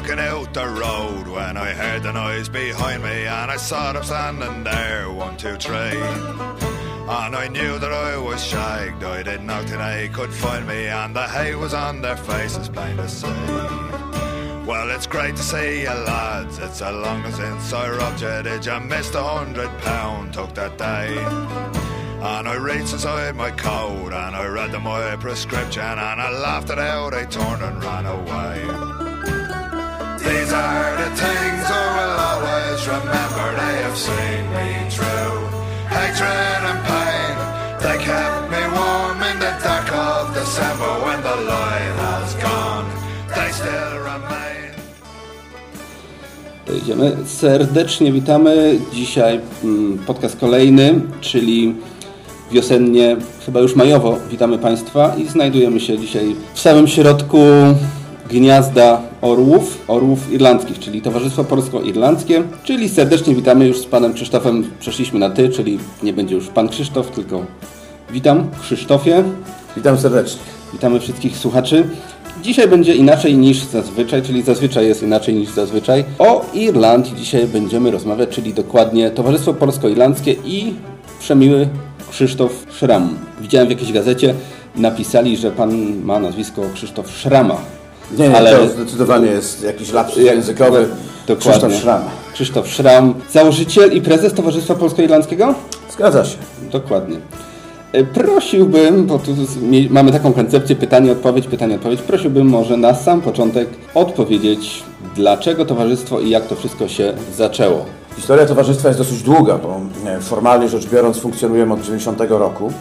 walking out the road when I heard the noise behind me and I saw them standing there, one, two, three. And I knew that I was shagged, I didn't know they could find me and the hay was on their faces, plain to see. Well, it's great to see you lads, it's a long since I robbed you, did you miss the hundred pound took that day? And I reached inside my coat and I read them my prescription and I laughed it out, I turned and ran away. These are the things I will always remember. They have seen me through hatred and pain. They kept me warm in the dark of December when the light has gone. They still remain. Idziemy. Serdecznie witamy. Dzisiaj mm, podcast kolejny, czyli wiosennie, chyba już majowo witamy Państwa i znajdujemy się dzisiaj w samym środku gniazda orłów, orłów irlandzkich, czyli Towarzystwo Polsko-Irlandzkie, czyli serdecznie witamy już z Panem Krzysztofem, przeszliśmy na Ty, czyli nie będzie już Pan Krzysztof, tylko witam Krzysztofie. Witam serdecznie. Witamy wszystkich słuchaczy. Dzisiaj będzie inaczej niż zazwyczaj, czyli zazwyczaj jest inaczej niż zazwyczaj. O Irlandii dzisiaj będziemy rozmawiać, czyli dokładnie Towarzystwo Polsko-Irlandzkie i przemiły Krzysztof Szram. Widziałem w jakiejś gazecie, napisali, że pan ma nazwisko Krzysztof Szrama. Nie, nie, Ale... to zdecydowanie jest jakiś lapsus językowy. Dokładnie. Krzysztof Szram. Krzysztof Szram, założyciel i prezes Towarzystwa Polsko-Irlandzkiego? Zgadza się. Dokładnie. E, prosiłbym, bo tu mamy taką koncepcję pytanie-odpowiedź, pytanie-odpowiedź, prosiłbym może na sam początek odpowiedzieć, dlaczego towarzystwo i jak to wszystko się zaczęło. Historia towarzystwa jest dosyć długa, bo formalnie rzecz biorąc funkcjonujemy od 90 roku.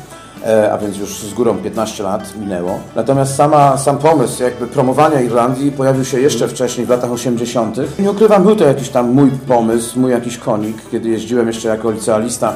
E, a więc już z górą 15 lat minęło. Natomiast sama, sam pomysł jakby promowania Irlandii pojawił się jeszcze wcześniej, w latach 80. Nie ukrywam, był to jakiś tam mój pomysł, mój jakiś konik, kiedy jeździłem jeszcze jako licealista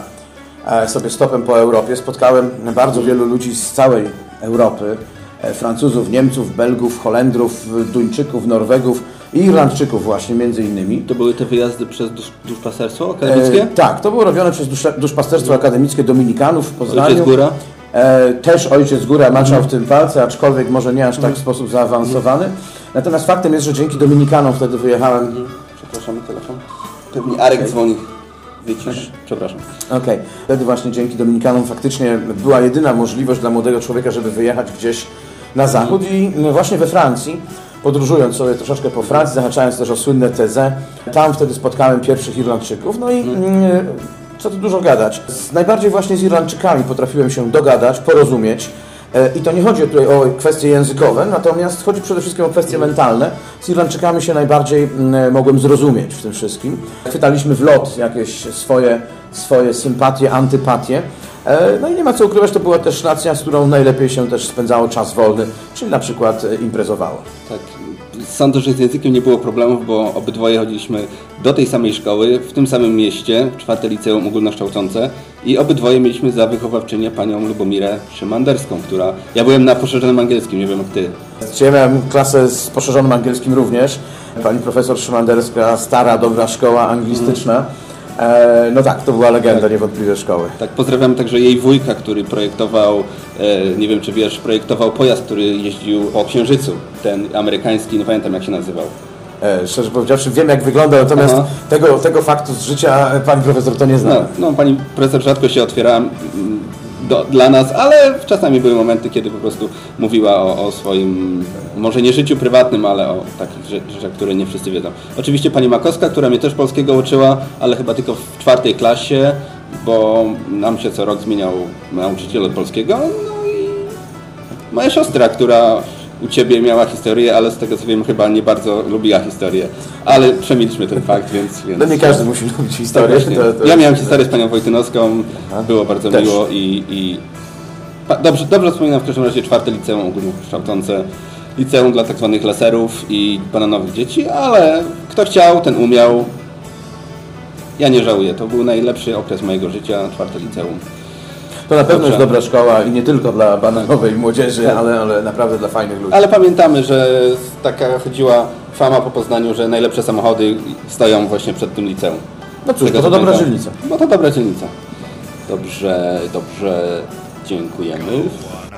e, sobie stopem po Europie. Spotkałem bardzo wielu ludzi z całej Europy, e, Francuzów, Niemców, Belgów, Holendrów, Duńczyków, Norwegów, i Irlandczyków właśnie między innymi. To były te wyjazdy przez duszpasterstwo akademickie? E, tak, to było robione przez duszpasterstwo akademickie Dominikanów w Poznaniu. Ojciec Góra? E, też Ojciec Góra maczał mhm. w tym palce, aczkolwiek może nie aż tak w mhm. sposób zaawansowany. Natomiast faktem jest, że dzięki Dominikanom wtedy wyjechałem... Mhm. Przepraszam, telefon. Pewnie Arek okay. dzwoni. Wycisz. Przepraszam. Okej. Okay. Wtedy właśnie dzięki Dominikanom faktycznie była jedyna możliwość dla młodego człowieka, żeby wyjechać gdzieś na zachód i właśnie we Francji podróżując sobie troszeczkę po Francji, zahaczając też o słynne teze, tam wtedy spotkałem pierwszych Irlandczyków, no i mm, co tu dużo gadać. Z, najbardziej właśnie z Irlandczykami potrafiłem się dogadać, porozumieć. E, I to nie chodzi tutaj o kwestie językowe, natomiast chodzi przede wszystkim o kwestie mentalne. Z Irlandczykami się najbardziej mm, mogłem zrozumieć w tym wszystkim. Chwytaliśmy w lot jakieś swoje, swoje sympatie, antypatie. E, no i nie ma co ukrywać, to była też nacja, z którą najlepiej się też spędzało czas wolny, czyli na przykład e, imprezowało. Tak. Sądzę, że z językiem nie było problemów, bo obydwoje chodziliśmy do tej samej szkoły, w tym samym mieście, czwarte liceum ogólnokształcące i obydwoje mieliśmy za wychowawczynię panią Lubomirę Szymanderską, która... Ja byłem na poszerzonym angielskim, nie wiem jak ty. Ja miałem klasę z poszerzonym angielskim również. Pani profesor Szymanderska, stara, dobra szkoła anglistyczna. Mm. E, no tak, to była legenda tak. niewątpliwie szkoły. Tak, pozdrawiam także jej wujka, który projektował, e, nie wiem czy wiesz, projektował pojazd, który jeździł o Księżycu, ten amerykański, nie pamiętam jak się nazywał. E, szczerze powiedziawszy, wiem jak wygląda, natomiast tego, tego faktu z życia pani profesor to nie znam. No, no pani profesor rzadko się otwierała do, dla nas, ale czasami były momenty, kiedy po prostu mówiła o, o swoim, może nie życiu prywatnym, ale o takich rzeczach, które nie wszyscy wiedzą. Oczywiście pani Makowska, która mnie też polskiego uczyła, ale chyba tylko w czwartej klasie, bo nam się co rok zmieniał nauczyciel od polskiego. No i moja siostra, która u Ciebie miała historię, ale z tego co wiem chyba nie bardzo lubiła historię. Ale przemilczmy ten fakt, więc... więc no nie każdy musi lubić historię. To, to ja miałem historię z Panią Wojtynowską, było bardzo Też. miło i... i... Dobrze, dobrze wspominam w każdym razie czwarte liceum ogólnokształcące liceum dla tak zwanych laserów i bananowych dzieci, ale kto chciał, ten umiał. Ja nie żałuję. To był najlepszy okres mojego życia, czwarte liceum. To na pewno jest dobra szkoła i nie tylko dla bananowej młodzieży, tak. ale, ale naprawdę dla fajnych ludzi. Ale pamiętamy, że taka chodziła fama po Poznaniu, że najlepsze samochody stoją właśnie przed tym liceum. No cóż, bo to dobra dzielnica. Bo to dobra dzielnica. Dobrze, dobrze, dziękujemy.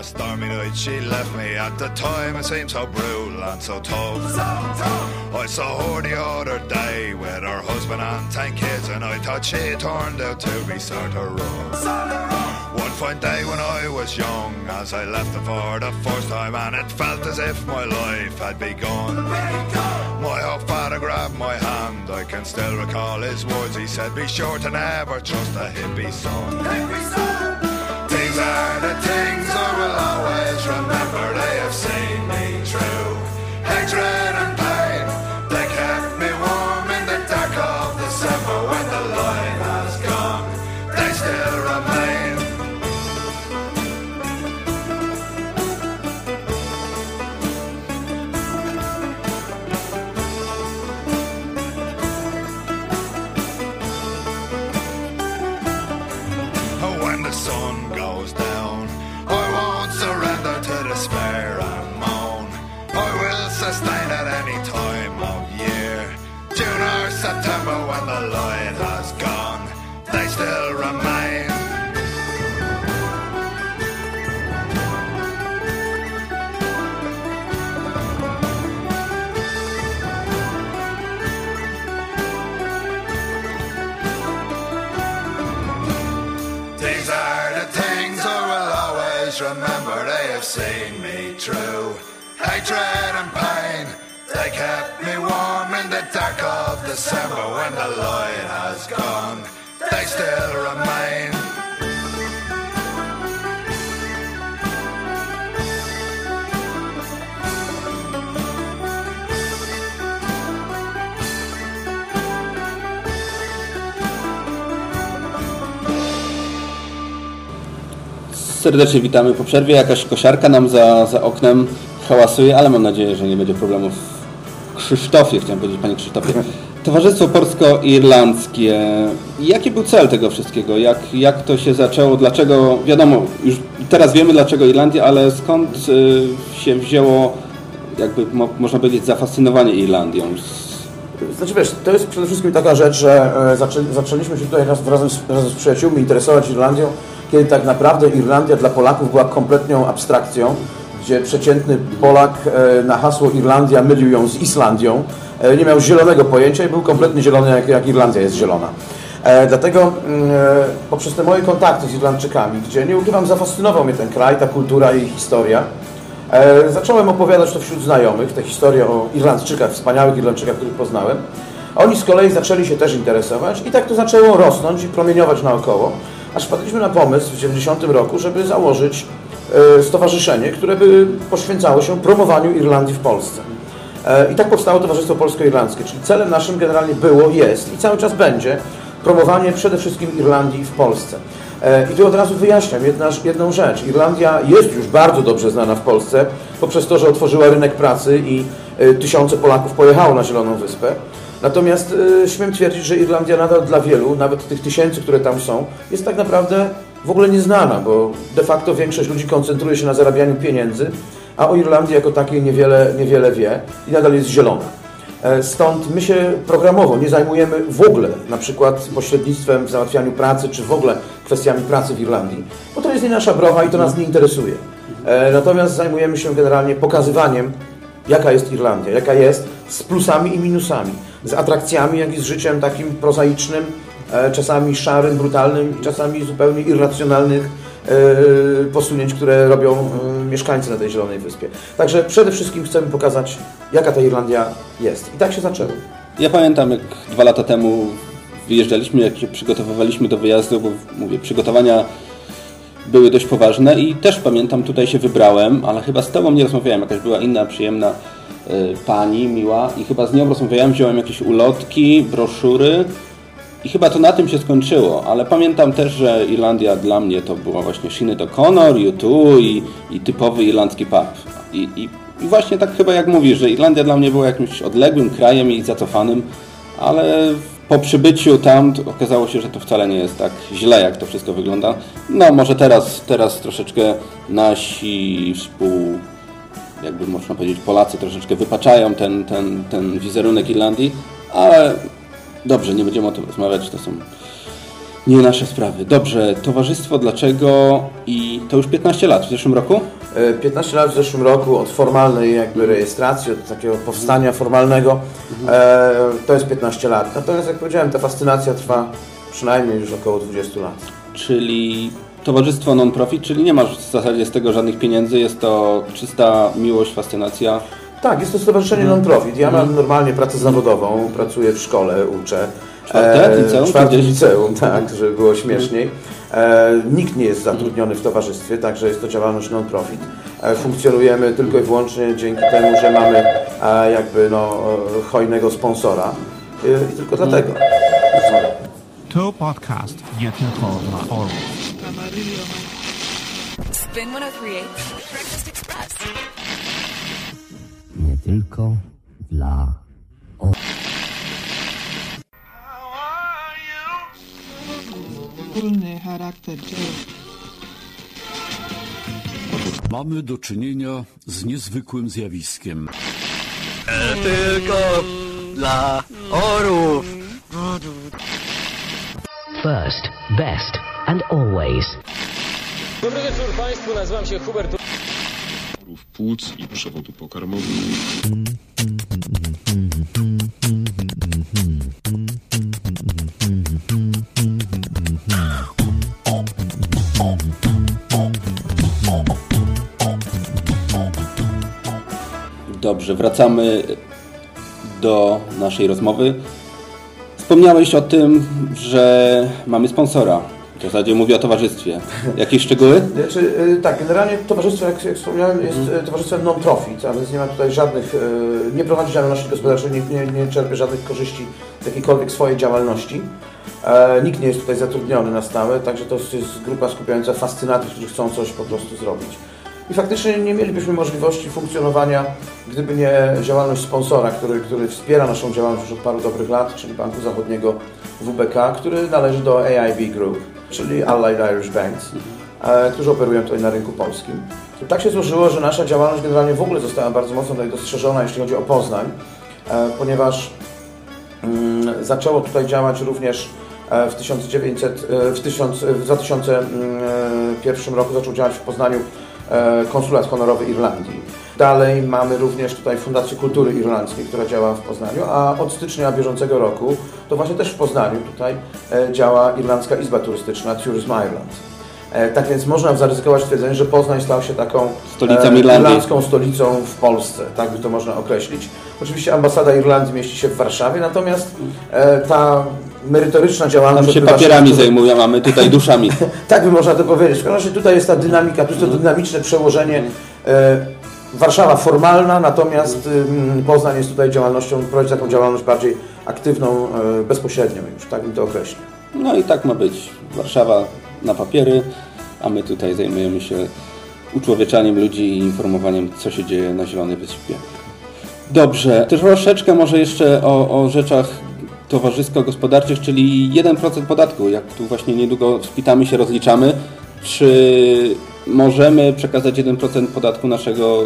A stormy night she left me. At the time it seemed so brutal and so tough. So tough. I saw her the other day with her husband and ten kids, and I thought she turned out to be sort of rough. One fine day when I was young, as I left her for the first time, and it felt as if my life had begun. My old father grabbed my hand, I can still recall his words. He said, Be sure to never trust a hippie son. These are the things I will always remember. They have seen Serdecznie witamy po przerwie. Jakaś kosiarka nam za, za oknem hałasuje, ale mam nadzieję, że nie będzie problemów. Krzysztofie, chciałem powiedzieć, panie Krzysztofie. Towarzystwo Polsko-Irlandzkie. Jaki był cel tego wszystkiego? Jak, jak to się zaczęło? Dlaczego, wiadomo, już teraz wiemy dlaczego Irlandia, ale skąd y, się wzięło, jakby mo, można powiedzieć, zafascynowanie Irlandią? Znaczy wiesz, to jest przede wszystkim taka rzecz, że e, zaczę, zaczęliśmy się tutaj raz, razem, razem z przyjaciółmi interesować Irlandią, kiedy tak naprawdę Irlandia dla Polaków była kompletną abstrakcją, gdzie przeciętny Polak e, na hasło Irlandia mylił ją z Islandią, e, nie miał zielonego pojęcia i był kompletnie zielony, jak, Irlandia jest zielona. E, dlatego mm, poprzez te moje kontakty z Irlandczykami, gdzie nie ukrywam, zafascynował mnie ten kraj, ta kultura i historia, Zacząłem opowiadać to wśród znajomych, tę historię o Irlandczykach, wspaniałych Irlandczykach, których poznałem. Oni z kolei zaczęli się też interesować i tak to zaczęło rosnąć i promieniować naokoło, aż wpadliśmy na pomysł w 90 roku, żeby założyć e, stowarzyszenie, które by poświęcało się promowaniu Irlandii w Polsce. E, I tak powstało Towarzystwo Polsko-Irlandzkie, czyli celem naszym generalnie było, jest i cały czas będzie promowanie przede wszystkim Irlandii w Polsce. E, I tu od razu wyjaśniam jedna, jedną rzecz. Irlandia jest już bardzo dobrze znana w Polsce poprzez to, że otworzyła rynek pracy i tysiące Polaków pojechało na Zieloną Wyspę. Natomiast e, śmiem twierdzić, że Irlandia nadal dla wielu, nawet tych tysięcy, które tam są, jest tak naprawdę w ogóle nieznana, bo de facto większość ludzi koncentruje się na zarabianiu pieniędzy, a o Irlandii jako takiej niewiele, niewiele wie i nadal jest zielona. E, Stąd my się programowo nie zajmujemy w ogóle na przykład pośrednictwem w załatwianiu pracy, czy w ogóle kwestiami pracy w Irlandii, bo to jest nie nasza browa i to nas nie interesuje. E, Natomiast zajmujemy się generalnie pokazywaniem, jaka jest Irlandia, jaka jest z plusami i minusami, z atrakcjami, jak i z życiem takim prozaicznym, e, czasami szarym, brutalnym, czasami zupełnie irracjonalnych e, posunięć, które robią e, mieszkańcy na tej Zielonej Wyspie. Także przede wszystkim chcemy pokazać, jaka ta Irlandia jest. I tak się zaczęło. Ja pamiętam, jak dwa lata temu wyjeżdżaliśmy, jak się przygotowywaliśmy do wyjazdu, bo mówię, przygotowania były dość poważne i też pamiętam, tutaj się wybrałem, ale chyba z Tobą nie rozmawiałem, jakaś była inna, przyjemna y, pani, miła i chyba z nią rozmawiałem, wziąłem jakieś ulotki, broszury i chyba to na tym się skończyło, ale pamiętam też, że Irlandia dla mnie to była właśnie Sinead O'Connor, U2 i, i typowy irlandzki pub. I, i, I właśnie tak chyba jak mówisz, że Irlandia dla mnie była jakimś odległym krajem i zacofanym, ale po przybyciu tam okazało się, że to wcale nie jest tak źle, jak to wszystko wygląda. No może teraz, teraz troszeczkę nasi współ, jakby można powiedzieć, Polacy troszeczkę wypaczają ten, ten, ten wizerunek Irlandii, ale dobrze, nie będziemy o tym rozmawiać, to są Nie nasze sprawy. Dobrze, towarzystwo dlaczego i to już 15 lat w zeszłym roku? 15 lat w zeszłym roku od formalnej jakby rejestracji, od takiego powstania formalnego, e, to jest 15 lat. Natomiast jak powiedziałem, ta fascynacja trwa przynajmniej już około 20 lat. Czyli towarzystwo non-profit, czyli nie masz w zasadzie z tego żadnych pieniędzy, jest to czysta miłość, fascynacja. Tak, jest to stowarzyszenie non-profit. Ja mam normalnie pracę zawodową, pracuję w szkole, uczę. Czwarte liceum, Czwarte liceum, tak, żeby było śmieszniej. E, nikt nie jest zatrudniony w towarzystwie, także jest to działalność non-profit. E, funkcjonujemy tylko i wyłącznie dzięki temu, że mamy e, jakby no, hojnego sponsora. I tylko dlatego. To podcast nie tylko dla orłów. Spin 1038 Breakfast Express. nie tylko dla Wspólny charakter dzieła. Mamy do czynienia z niezwykłym zjawiskiem. First, best and always. Dobry wieczór Państwu, nazywam się Hubert płuc i przewodu pokarmowego. Dobrze, wracamy do naszej rozmowy. Wspomniałeś o tym, że mamy sponsora. W zasadzie mówię o towarzystwie. Jakieś szczegóły? Znaczy, y, tak, generalnie towarzystwo, jak, jak wspomniałem, jest y, towarzystwem non-profit, a więc nie ma tutaj żadnych, y, nie prowadzi działalności gospodarczej, nie, nie, nie czerpie żadnych korzyści z jakiejkolwiek swojej działalności. E, nikt nie jest tutaj zatrudniony na stałe, także to jest grupa skupiająca fascynatów, którzy chcą coś po prostu zrobić. I faktycznie nie mielibyśmy możliwości funkcjonowania, gdyby nie działalność sponsora, który, który wspiera naszą działalność już od paru dobrych lat, czyli Banku Zachodniego WBK, który należy do AIB Group, czyli Allied Irish Banks, e, którzy operują tutaj na rynku polskim. Tak się złożyło, że nasza działalność generalnie w ogóle została bardzo mocno tutaj dostrzeżona, jeśli chodzi o Poznań, e, ponieważ mm, zaczęło tutaj działać również e, w, 1900, e, w, 1000, w 2001 roku zaczął działać w Poznaniu konsulat honorowy Irlandii. Dalej mamy również tutaj Fundację Kultury Irlandzkiej, która działa w Poznaniu, a od stycznia bieżącego roku to właśnie też w Poznaniu tutaj e, działa Irlandzka Izba Turystyczna Tourism Ireland. E, Tak więc można zaryzykować twierdzenie, że Poznań stał się taką Stolicą e, irlandzką stolicą w Polsce, tak by to można określić. Oczywiście ambasada Irlandii mieści się w Warszawie, natomiast e, ta merytoryczna działalność... Tam się papierami zajmują, a my tutaj duszami. tak by można to powiedzieć. W każdym razie tutaj jest ta dynamika, tu jest to dynamiczne przełożenie. E, Warszawa formalna, natomiast ym, Poznań jest tutaj działalnością, prowadzi taką działalność bardziej aktywną, e, bezpośrednią już, tak bym to określił. No i tak ma być. Warszawa na papiery, a my tutaj zajmujemy się uczłowieczaniem ludzi i informowaniem, co się dzieje na Zielonej Wyspie. Dobrze, troszeczkę może jeszcze o, o rzeczach towarzysko-gospodarczych, czyli 1% podatku. Jak tu właśnie niedługo spitamy się, rozliczamy, czy możemy przekazać 1% podatku naszego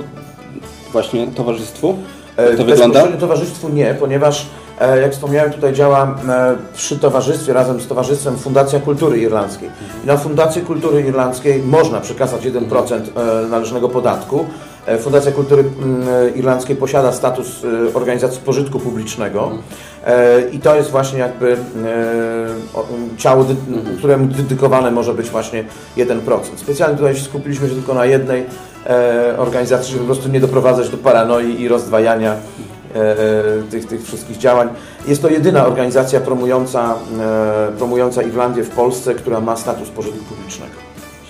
właśnie towarzystwu? Jak to E, wygląda? Towarzystwu nie, ponieważ e, jak wspomniałem tutaj działa e, przy towarzystwie razem z Towarzystwem Fundacja Kultury Irlandzkiej. I na Fundację Kultury Irlandzkiej można przekazać 1% e, należnego podatku. E, Fundacja Kultury mm, Irlandzkiej posiada status e, organizacji pożytku publicznego e, i to jest właśnie jakby e, ciało, dy- któremu dedykowane może być właśnie 1%. Specjalnie tutaj skupiliśmy się tylko na jednej e, organizacji, żeby po prostu nie doprowadzać do paranoi i rozdwajania e, e, tych, tych wszystkich działań. Jest to jedyna organizacja promująca, e, promująca Irlandię w Polsce, która ma status pożytku publicznego.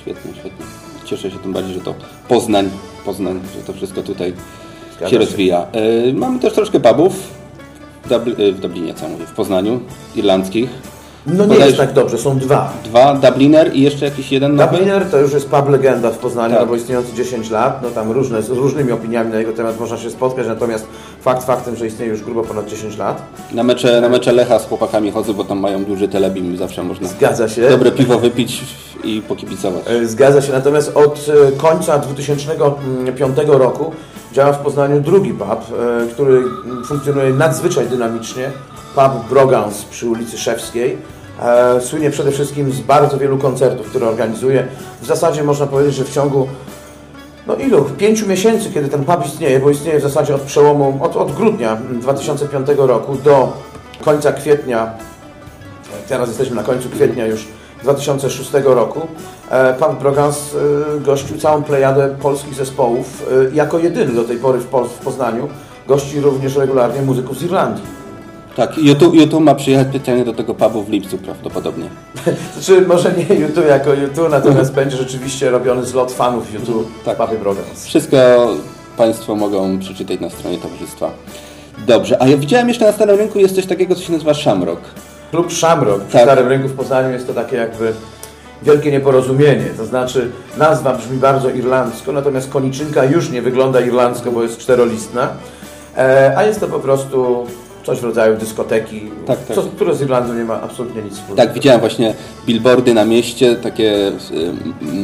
Świetnie, świetnie. Cieszę się tym bardziej, że to Poznań, Poznań, że to wszystko tutaj Zgadza się się. rozwija. E, mamy też troszkę pubów w, Dubli- e, w Dublinie, co mówię, w Poznaniu, irlandzkich. No nie jest tak dobrze, są dwa. Dwa, Dubliner i jeszcze jakiś jeden nowy? Dubliner to już jest pub legenda w Poznaniu, Tak. no bo istniejący 10 lat, no tam różne, z różnymi opiniami na jego temat można się spotkać, natomiast fakt faktem, że istnieje już grubo ponad 10 lat. Na mecze, na mecze Lecha z chłopakami chodzę, bo tam mają duży telebim i zawsze można Zgadza się. dobre piwo wypić i pokibicować. E, Zgadza się, natomiast od e, końca 2005 roku działa w Poznaniu drugi pub, e, który funkcjonuje nadzwyczaj dynamicznie. Pub Brogans przy ulicy Szewskiej. E, Słynie przede wszystkim z bardzo wielu koncertów, które organizuje. W zasadzie można powiedzieć, że w ciągu no ilu? Pięciu miesięcy, kiedy ten pub istnieje, bo istnieje w zasadzie od przełomu, od, od grudnia 2005 roku do końca kwietnia, teraz jesteśmy na końcu kwietnia już 2006 roku, e, pan Brogans e, gościł całą plejadę polskich zespołów, e, jako jedyny do tej pory w, Poznaniu, gości również regularnie muzyków z Irlandii. Tak, YouTube, YouTube ma przyjechać specjalnie do tego pubu w lipcu prawdopodobnie. Znaczy, może nie YouTube jako YouTube, natomiast będzie rzeczywiście robiony zlot fanów YouTube Tak. w pubie Brogans. Wszystko Państwo mogą przeczytać na stronie towarzystwa. Dobrze, a ja widziałem jeszcze na Starym Rynku jest coś takiego, co się nazywa Shamrock. Klub Shamrock w Tak. Starym Rynku w Poznaniu jest to takie jakby wielkie nieporozumienie. To znaczy nazwa brzmi bardzo irlandzko, natomiast koniczynka już nie wygląda irlandzko, bo jest czterolistna, e, a jest to po prostu coś w rodzaju dyskoteki, Tak, tak. Co, które z Irlandią nie ma absolutnie nic wspólnego. Tak, widziałem właśnie billboardy na mieście, takie y,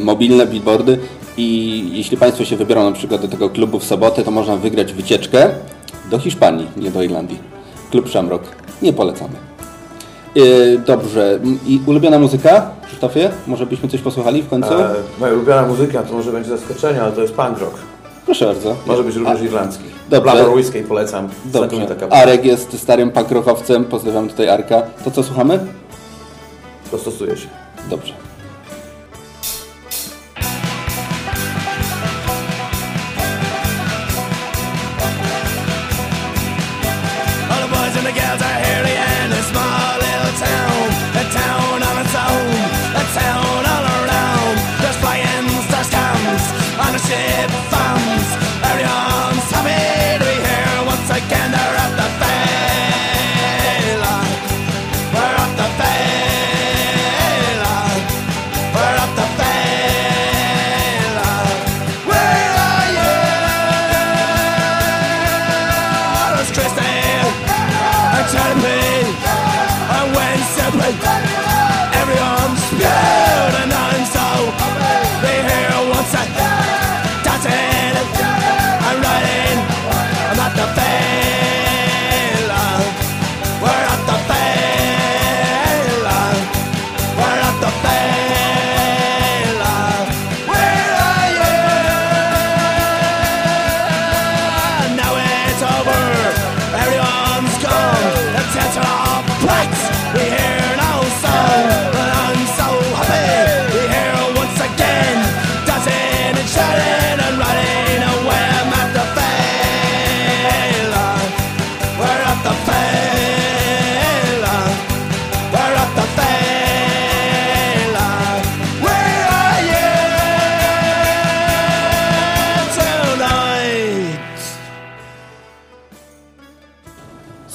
mobilne billboardy i jeśli Państwo się wybiorą na przykład do tego klubu w sobotę, to można wygrać wycieczkę do Hiszpanii, nie do Irlandii. Klub Shamrock. Nie polecamy. Y, dobrze. I ulubiona muzyka? Krzysztofie? Może byśmy coś posłuchali w końcu? E, moja ulubiona muzyka to może będzie zaskoczenie, ale to jest punk rock. Proszę bardzo. Może być również A- irlandzki. Dobrze. Blabber Whiskey polecam. Dobrze. Arek jest starym pakrokowcem. Pozdrawiam tutaj Arka. To co słuchamy? Dostosuje się. Dobrze.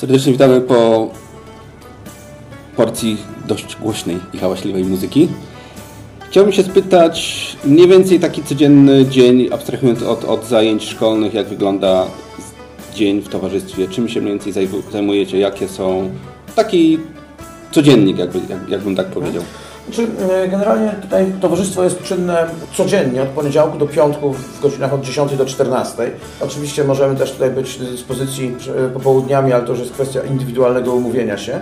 Serdecznie witamy po porcji dość głośnej i hałaśliwej muzyki. Chciałbym się spytać, mniej więcej taki codzienny dzień, abstrahując od, od zajęć szkolnych, jak wygląda dzień w towarzystwie, czym się mniej więcej zajmu- zajmujecie, jakie są, taki codziennik, jakby, jak, jakbym tak powiedział. Znaczy, e, generalnie tutaj towarzystwo jest czynne codziennie, od poniedziałku do piątku w godzinach od 10 do 14. Oczywiście możemy też tutaj być do dyspozycji e, popołudniami, ale to już jest kwestia indywidualnego umówienia się.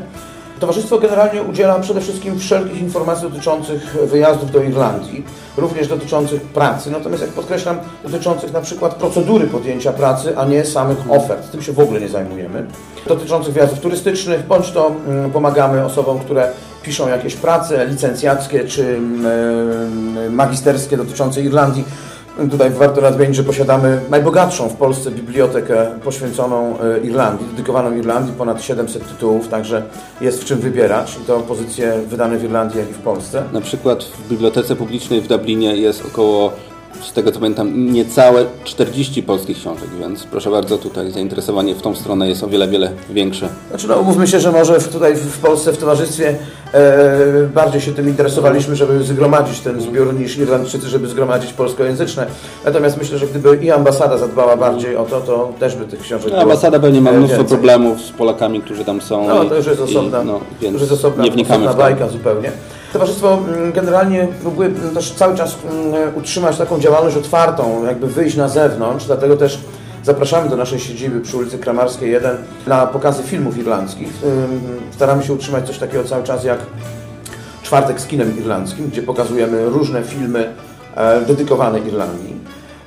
Towarzystwo generalnie udziela przede wszystkim wszelkich informacji dotyczących wyjazdów do Irlandii, również dotyczących pracy, natomiast jak podkreślam, dotyczących na przykład procedury podjęcia pracy, a nie samych ofert. Tym się w ogóle nie zajmujemy. Dotyczących wyjazdów turystycznych, bądź to mm, pomagamy osobom, które piszą jakieś prace licencjackie czy mm, magisterskie dotyczące Irlandii. Tutaj warto nadmienić, że posiadamy najbogatszą w Polsce bibliotekę poświęconą e, Irlandii, dedykowaną Irlandii, ponad 700 tytułów, także jest w czym wybierać i to pozycje wydane w Irlandii, jak i w Polsce. Na przykład w Bibliotece Publicznej w Dublinie jest około, z tego co pamiętam, niecałe 40 polskich książek, więc proszę bardzo, tutaj zainteresowanie w tą stronę jest o wiele, wiele większe. Znaczy, no, umówmy się, że może w- tutaj w Polsce, w towarzystwie e, bardziej się tym interesowaliśmy, żeby zgromadzić ten zbiór, niż Irlandczycy, żeby zgromadzić polskojęzyczne. Natomiast myślę, że gdyby i ambasada zadbała bardziej o to, to też by tych książek No, ambasada pewnie ma e, mnóstwo więcej. problemów z Polakami, którzy tam są. No i- to już jest i- osobna, no, więc już jest osobna, nie wnikamy osobna bajka zupełnie. Towarzystwo mm, generalnie próbuje też cały czas mm, utrzymać taką działalność otwartą, jakby wyjść na zewnątrz, dlatego też zapraszamy do naszej siedziby przy ulicy Kramarskiej 1 na pokazy filmów irlandzkich. Staramy się utrzymać coś takiego cały czas jak czwartek z kinem irlandzkim, gdzie pokazujemy różne filmy e, dedykowane Irlandii.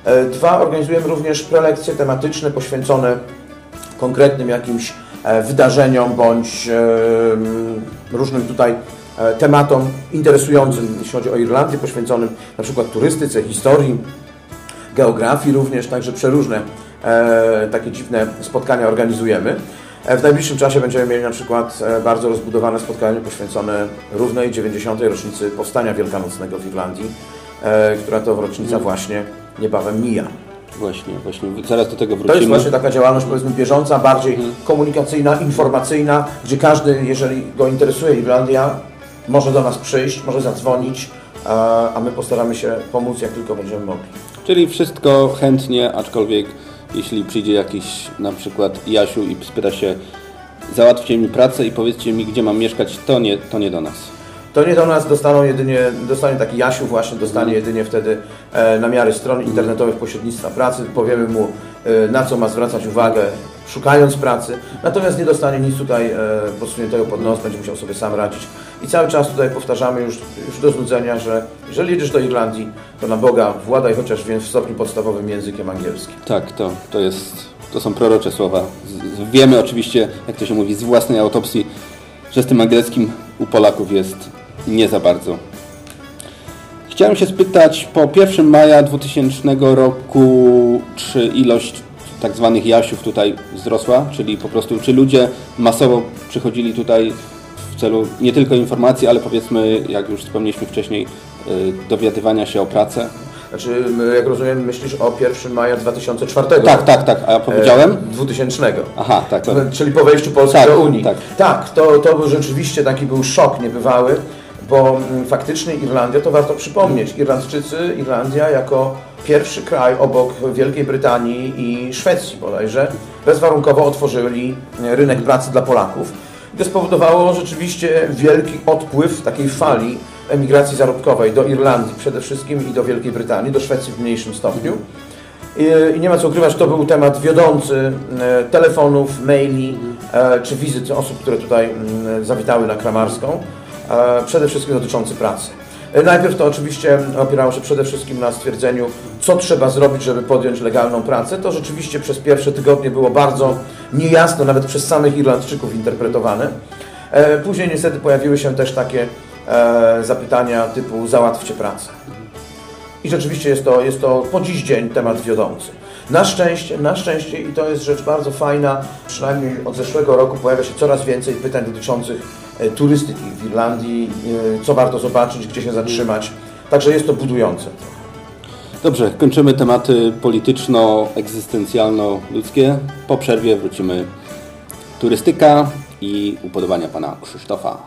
E, Dwa, organizujemy również prelekcje tematyczne poświęcone konkretnym jakimś e, wydarzeniom bądź różnym tutaj tematom interesującym, jeśli chodzi o Irlandię, poświęconym na przykład turystyce, historii, geografii również, także przeróżne e, takie dziwne spotkania organizujemy. E, W najbliższym czasie będziemy mieli na przykład e, bardzo rozbudowane spotkanie poświęcone równej 90. rocznicy Powstania Wielkanocnego w Irlandii, e, która to rocznica właśnie niebawem mija. Właśnie, właśnie. Zaraz do tego To jest wrócimy. właśnie taka działalność powiedzmy bieżąca, bardziej komunikacyjna, informacyjna, gdzie każdy, jeżeli go interesuje Irlandia, może do nas przyjść, może zadzwonić, a my postaramy się pomóc jak tylko będziemy mogli. Czyli wszystko chętnie, aczkolwiek jeśli przyjdzie jakiś na przykład Jasiu i spyta się załatwcie mi pracę i powiedzcie mi, gdzie mam mieszkać, to nie, to nie do nas. To nie do nas dostaną jedynie, dostanie taki Jasiu właśnie, dostanie jedynie wtedy e, namiary stron internetowych pośrednictwa pracy, powiemy mu e, na co ma zwracać uwagę szukając pracy, natomiast nie dostanie nic tutaj e, podsuniętego pod nos, będzie musiał sobie sam radzić. I cały czas tutaj powtarzamy już, już do znudzenia, że jeżeli jedziesz do Irlandii, to na Boga władaj chociaż w stopniu podstawowym językiem angielskim. Tak, to, to jest, to są prorocze słowa. Z, wiemy oczywiście, jak to się mówi, z własnej autopsji, że z tym angielskim u Polaków jest nie za bardzo. Chciałem się spytać, po 1 maja 2000 roku, czy ilość tak zwanych Jasiów tutaj wzrosła? Czyli po prostu, czy ludzie masowo przychodzili tutaj w celu nie tylko informacji, ale powiedzmy, jak już wspomnieliśmy wcześniej, y, dowiadywania się o pracę? Znaczy, jak rozumiem, myślisz o 1 maja 2004 Tak, tak, tak. A ja powiedziałem? E, 2000. Aha, tak. To... Czyli po wejściu Polski Tak, do Unii. tak. tak to, to był rzeczywiście taki był szok niebywały, bo mm, faktycznie Irlandia, to warto przypomnieć, Irlandczycy, Irlandia jako pierwszy kraj obok Wielkiej Brytanii i Szwecji bodajże, bezwarunkowo otworzyli e, rynek pracy dla Polaków. To spowodowało rzeczywiście wielki odpływ takiej fali emigracji zarobkowej do Irlandii przede wszystkim i do Wielkiej Brytanii, do Szwecji w mniejszym stopniu. I, I nie ma co ukrywać, to był temat wiodący e, telefonów, maili e, czy wizyt osób, które tutaj mm, zawitały na Kramarską, e, przede wszystkim dotyczący pracy. E, Najpierw to oczywiście opierało się przede wszystkim na stwierdzeniu, co trzeba zrobić, żeby podjąć legalną pracę. To rzeczywiście przez pierwsze tygodnie było bardzo niejasno, nawet przez samych Irlandczyków interpretowane. E, Później niestety pojawiły się też takie e, zapytania typu załatwcie pracę. I rzeczywiście jest to, jest to po dziś dzień temat wiodący. Na szczęście, na szczęście i to jest rzecz bardzo fajna, przynajmniej od zeszłego roku pojawia się coraz więcej pytań dotyczących e, turystyki w Irlandii, e, co warto zobaczyć, gdzie się zatrzymać. Także jest to budujące. Dobrze, kończymy tematy polityczno-egzystencjalno-ludzkie. Po przerwie wrócimy turystyka i upodobania pana Krzysztofa.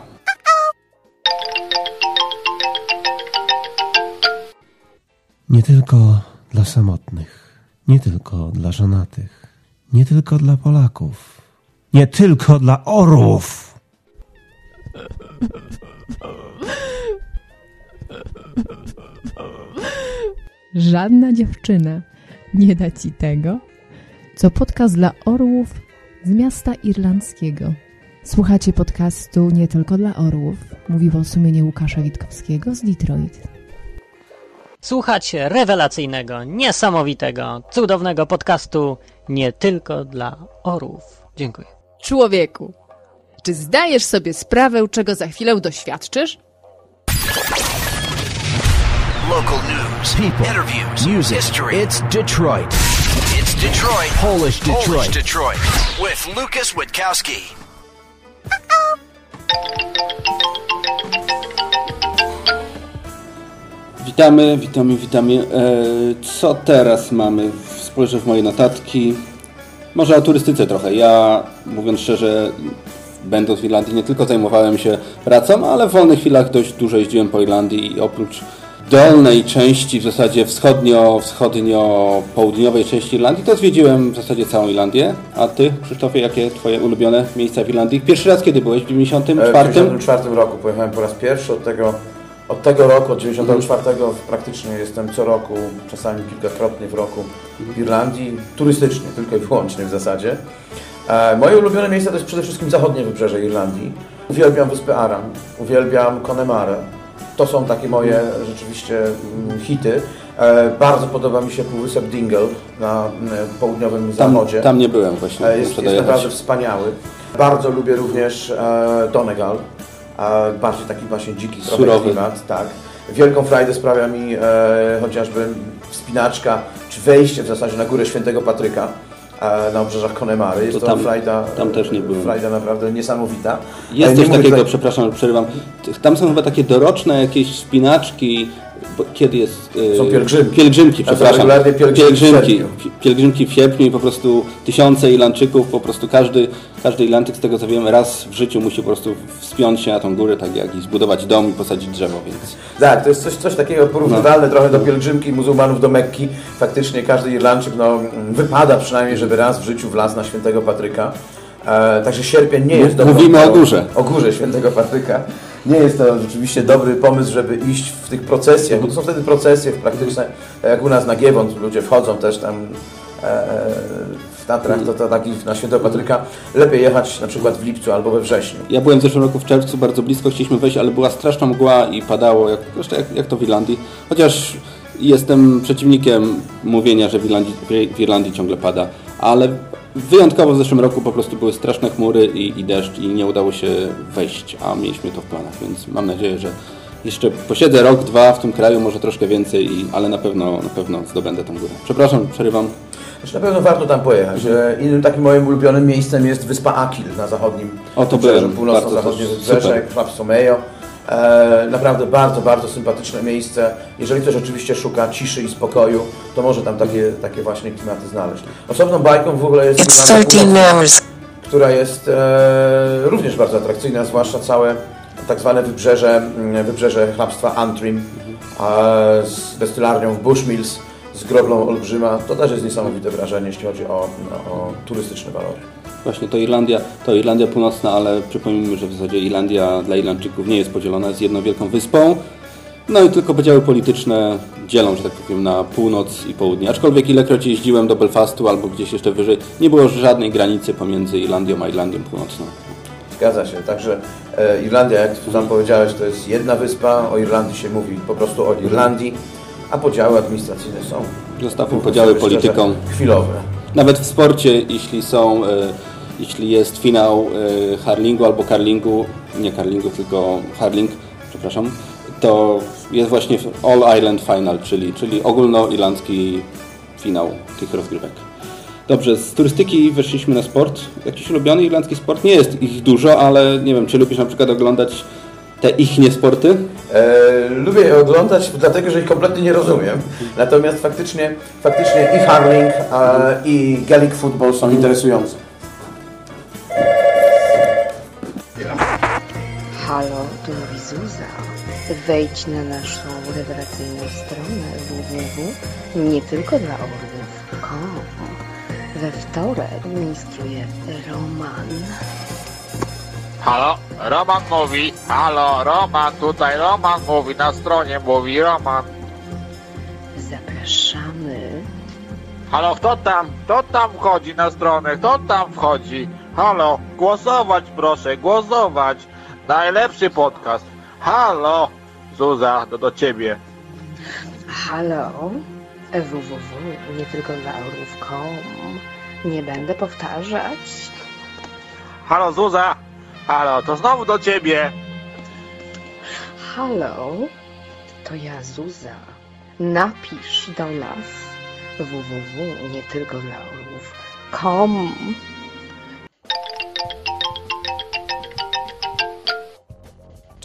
Nie tylko dla samotnych, nie tylko dla żonatych, nie tylko dla Polaków, nie tylko dla orłów. Żadna dziewczyna nie da ci tego, co podcast dla orłów z miasta irlandzkiego. Słuchacie podcastu nie tylko dla orłów, mówiło sumienie Łukasza Witkowskiego z Detroit. Słuchacie rewelacyjnego, niesamowitego, cudownego podcastu nie tylko dla orłów. Dziękuję. Człowieku, czy zdajesz sobie sprawę, czego za chwilę doświadczysz? Local news, people, interviews, music. history. It's Detroit. It's Detroit. Polish Detroit. Polish Detroit. With Lucas Witkowski. Witamy, witamy, witamy. E, co teraz mamy? Spojrzę w moje notatki. Może o turystyce trochę. Ja, mówiąc szczerze, będąc w Irlandii, nie tylko zajmowałem się pracą, ale w wolnych chwilach dość dużo jeździłem po Irlandii i oprócz dolnej części, w zasadzie wschodnio, wschodnio-południowej części Irlandii, to zwiedziłem w zasadzie całą Irlandię. A Ty, Krzysztofie, jakie Twoje ulubione miejsca w Irlandii? Pierwszy raz kiedy byłeś? W 94? E, W 1994 roku pojechałem po raz pierwszy. Od tego, od tego roku, od 1994 praktycznie jestem co roku, czasami kilkakrotnie w roku w Irlandii, turystycznie, tylko i wyłącznie w zasadzie. E, Moje ulubione miejsca to jest przede wszystkim zachodnie wybrzeże Irlandii. Uwielbiam Wyspę Aran, uwielbiam Connemare. To są takie moje rzeczywiście mm, hity. E, bardzo podoba mi się Półwysep Dingle na mm, południowym Tam, zachodzie. tam nie byłem właśnie, E, Jest, jest naprawdę wspaniały. Bardzo lubię również Donegal. Bardziej taki właśnie dziki Surowy. klimat, tak. Wielką frajdę sprawia mi chociażby wspinaczka, czy wejście w zasadzie na górę Świętego Patryka na obrzeżach Konemary. Jest To to, tam- frajda, tam też nie byłem. frajda naprawdę niesamowita. Jest nie coś takiego, tutaj- przepraszam, przerywam. Tam są chyba takie doroczne jakieś wspinaczki. Kiedy jest. Są pielgrzymki. Pielgrzymki, są przepraszam. regularnie pielgrzymki w pielgrzymki, pielgrzymki w sierpniu i po prostu tysiące Irlandczyków, po prostu każdy, każdy Irlandczyk, z tego co wiemy, raz w życiu musi po prostu wspiąć się na tą górę, tak jak i zbudować dom i posadzić drzewo, więc. Tak, to jest coś, coś takiego porównywalne trochę do pielgrzymki muzułmanów do Mekki. Faktycznie każdy Irlandczyk no, wypada przynajmniej, żeby raz w życiu wlazł na świętego Patryka. E, także sierpień nie jest dobrą Mówimy o górze. O górze świętego Patryka. Nie jest to rzeczywiście dobry pomysł, żeby iść w tych procesjach, bo to są wtedy procesje w praktyczne, tak jak u nas na Giewont, ludzie wchodzą też tam e, w Tatrach, to, to taki na świętego Patryka. Lepiej jechać na przykład w lipcu albo we wrześniu. Ja byłem w zeszłym roku w czerwcu, bardzo blisko chcieliśmy wejść, ale była straszna mgła i padało, jak, jak, jak to w Irlandii. Chociaż jestem przeciwnikiem mówienia, że w Irlandii, w Irlandii ciągle pada, ale wyjątkowo w zeszłym roku po prostu były straszne chmury i, i deszcz i nie udało się wejść, a mieliśmy to w planach, więc mam nadzieję, że jeszcze posiedzę rok, dwa w tym kraju, może troszkę więcej, i, ale na pewno, na pewno zdobędę tą górę. Przepraszam, przerywam. Znaczy, na pewno warto tam pojechać. E, Innym takim moim ulubionym miejscem jest wyspa Akil na zachodnim O, to byłem. północno-zachodnim Bardzo to wybrzeże, super. Club Someo. E, naprawdę bardzo, bardzo sympatyczne miejsce. Jeżeli ktoś oczywiście szuka ciszy i spokoju, to może tam takie, takie właśnie klimaty znaleźć. Osobną bajką w ogóle jest It's Irlanda 13 Północna, hours. która jest e, również bardzo atrakcyjna, zwłaszcza całe tak zwane wybrzeże, mm, wybrzeże hrabstwa Antrim e, z destylarnią w Bushmills, z groblą olbrzyma. To też jest niesamowite wrażenie, jeśli chodzi o, o turystyczne walory. Właśnie to Irlandia, to Irlandia Północna, ale przypomnijmy, że w zasadzie Irlandia dla Irlandczyków nie jest podzielona, jest jedną wielką wyspą. No i tylko podziały polityczne dzielą, że tak powiem, na północ i południe. Aczkolwiek ilekroć jeździłem do Belfastu albo gdzieś jeszcze wyżej, nie było żadnej granicy pomiędzy Irlandią a Irlandią Północną. Zgadza się. Także e, Irlandia, jak sam powiedziałeś, to jest jedna wyspa. O Irlandii się mówi po prostu o Irlandii, a podziały administracyjne są. Zostawmy podziały polityką. Chwilowe. Nawet w sporcie, jeśli są, e, jeśli jest finał e, hurlingu albo karlingu, nie karlingu, tylko hurling, przepraszam, to jest właśnie All Island Final, czyli, czyli ogólnoirlandzki finał tych rozgrywek. Dobrze, z turystyki weszliśmy na sport. Jakiś ulubiony irlandzki sport? Nie jest ich dużo, ale nie wiem, czy lubisz na przykład oglądać te ich nie sporty? E, lubię je oglądać, dlatego że ich kompletnie nie rozumiem. Natomiast faktycznie, faktycznie i hurling, e, i Gaelic football są interesujące. Halo, tu mówi Zuza. Wejdź na naszą rewelacyjną stronę www.nietylkodlaorłów.com We wtorek ministruje Roman. Halo, Roman mówi, halo, Roman, tutaj Roman mówi, na stronie mówi Roman. Zapraszamy. Halo, kto tam, kto tam wchodzi na stronę, kto tam wchodzi? Halo, głosować proszę, głosować. Najlepszy podcast. Halo, Zuza, to do ciebie. Halo, www.nietylkodlaorłów.com Nie będę powtarzać. Halo, Zuza, halo, to znowu do ciebie. Halo, to ja Zuza. Napisz do nas www.nietylkodlaorłów.com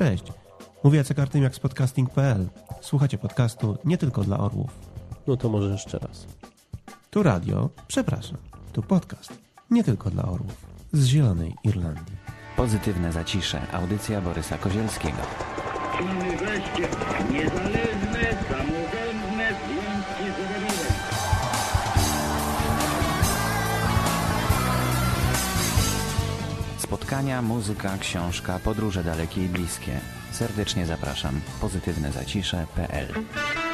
Cześć, mówię Jacek Artymiak z podcasting.pl. Słuchacie podcastu nie tylko dla orłów. No to może jeszcze raz. Tu radio, przepraszam, tu podcast nie tylko dla orłów z Zielonej Irlandii. Pozytywne zacisze. Audycja Borysa Kozielskiego. Mamy wreszcie niezależne, Spotkania, muzyka, książka, podróże dalekie i bliskie. Serdecznie zapraszam. Pozytywnezacisze.pl was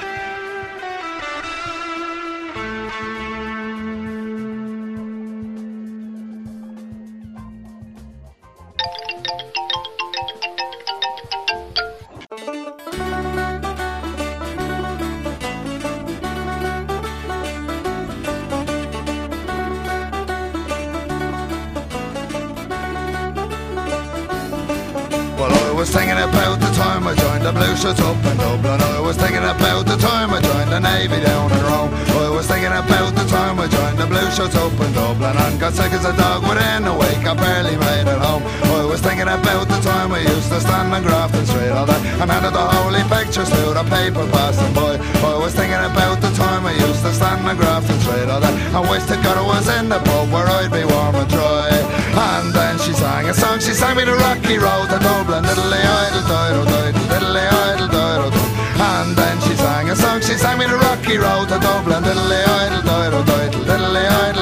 up in Dublin and got sick as a dog within a week. I barely made it home. I was thinking about the time we used to stand on Grafton Street all day and handed the holy pictures to the people passing by. I was thinking about the time we used to stand on Grafton Street all day and wish to God I was in the pub where I'd be warm and dry. And then she sang a song, she sang me the Rocky Road to Dublin, diddly idle diddle diddle, diddly idle diddle diddle. And then she sang a song, she sang me the Rocky Road to Dublin, diddly idle diddle diddle, diddly idle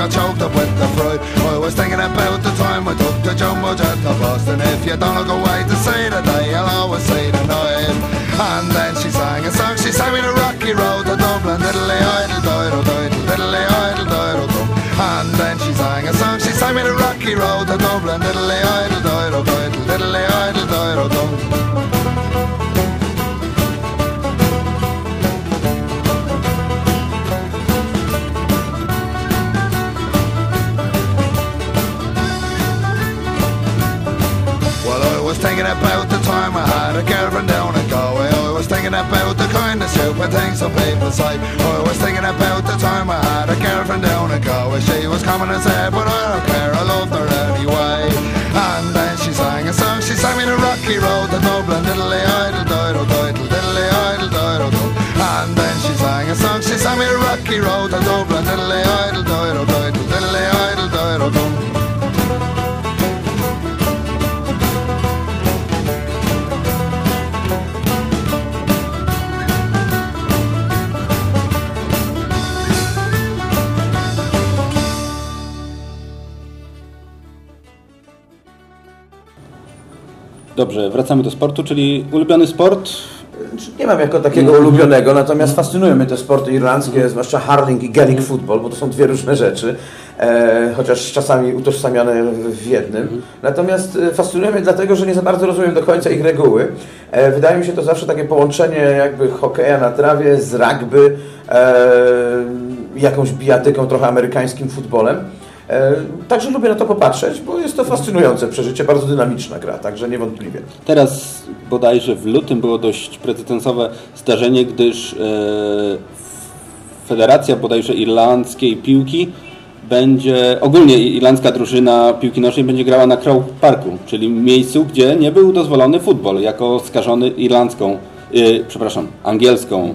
a choked up with the fright I was thinking about the time I took the jumbo jet to Boston If you don't look away to see the day, you'll always see the night. And then she sang a song, she sang me the Rocky Road to Dublin Diddly idle diddle diddle, diddly idle diddle And then she sang a song, she sang me the Rocky Road to Dublin Diddly idle a girlfriend down in Galway. I was thinking about the kind of stupid things some people say. I was thinking about the time I had a girlfriend down in Galway. She was coming and said, but I don't care, I loved her anyway. And then she sang a song, she sang me the Rocky Road to Dublin, diddly idle diddle diddle, diddly idle diddle diddle. And then she sang a song, she sang me the Rocky Road to Dublin, diddly idle diddle diddle, diddly idle diddle diddle. Dobrze, wracamy do sportu, czyli ulubiony sport. Nie mam jako takiego ulubionego, natomiast fascynują mnie te sporty irlandzkie, zwłaszcza hurling i gaelic football, bo to są dwie różne rzeczy, e, chociaż czasami utożsamiane w jednym. Natomiast e, fascynują mnie dlatego, że nie za bardzo rozumiem do końca ich reguły. E, wydaje mi się to zawsze takie połączenie jakby hokeja na trawie z rugby, e, jakąś bijatyką, trochę amerykańskim futbolem. E, Także lubię na to popatrzeć, bo jest to fascynujące przeżycie, bardzo dynamiczna gra, także niewątpliwie. Teraz bodajże w lutym było dość precedensowe zdarzenie, gdyż e, Federacja bodajże Irlandzkiej Piłki będzie, ogólnie irlandzka drużyna piłki nożnej będzie grała na Crow Parku, czyli miejscu, gdzie nie był dozwolony futbol, jako skażony irlandzką, e, przepraszam, angielską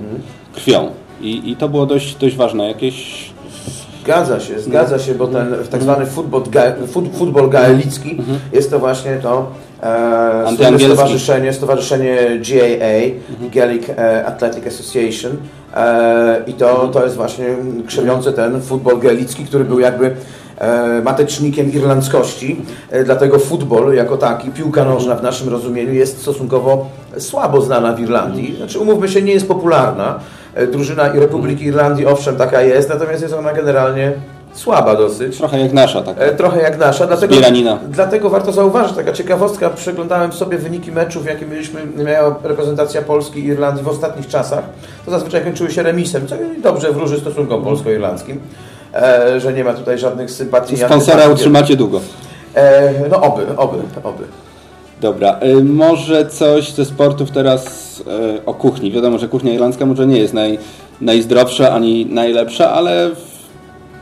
krwią. I, I to było dość, dość ważne. Jakieś Zgadza się, zgadza się, bo ten tak zwany futbol, ga, fut, futbol gaelicki jest to właśnie to e, stowarzyszenie, stowarzyszenie GAA, Gaelic e, Athletic Association. E, i to, to jest właśnie krzewiący ten futbol gaelicki, który był jakby e, matecznikiem irlandzkości, e, dlatego futbol jako taki, piłka nożna w naszym rozumieniu jest stosunkowo słabo znana w Irlandii. Znaczy umówmy się, nie jest popularna. E, Drużyna i Republiki Irlandii owszem taka jest, natomiast jest ona generalnie słaba dosyć. trochę jak nasza taka. E, Trochę jak nasza, dlatego, Zbieranina. dlatego warto zauważyć, taka ciekawostka, przeglądałem sobie wyniki meczów, jakie mieliśmy, miała reprezentacja Polski i Irlandii w ostatnich czasach, to zazwyczaj kończyły się remisem, co dobrze wróży stosunkom polsko-irlandzkim, e, że nie ma tutaj żadnych sympatii. Sponsora utrzymacie długo. E, no oby, oby, oby. Dobra, y, może coś ze sportów teraz y, o kuchni. Wiadomo, że kuchnia irlandzka może nie jest naj, najzdrowsza ani najlepsza, ale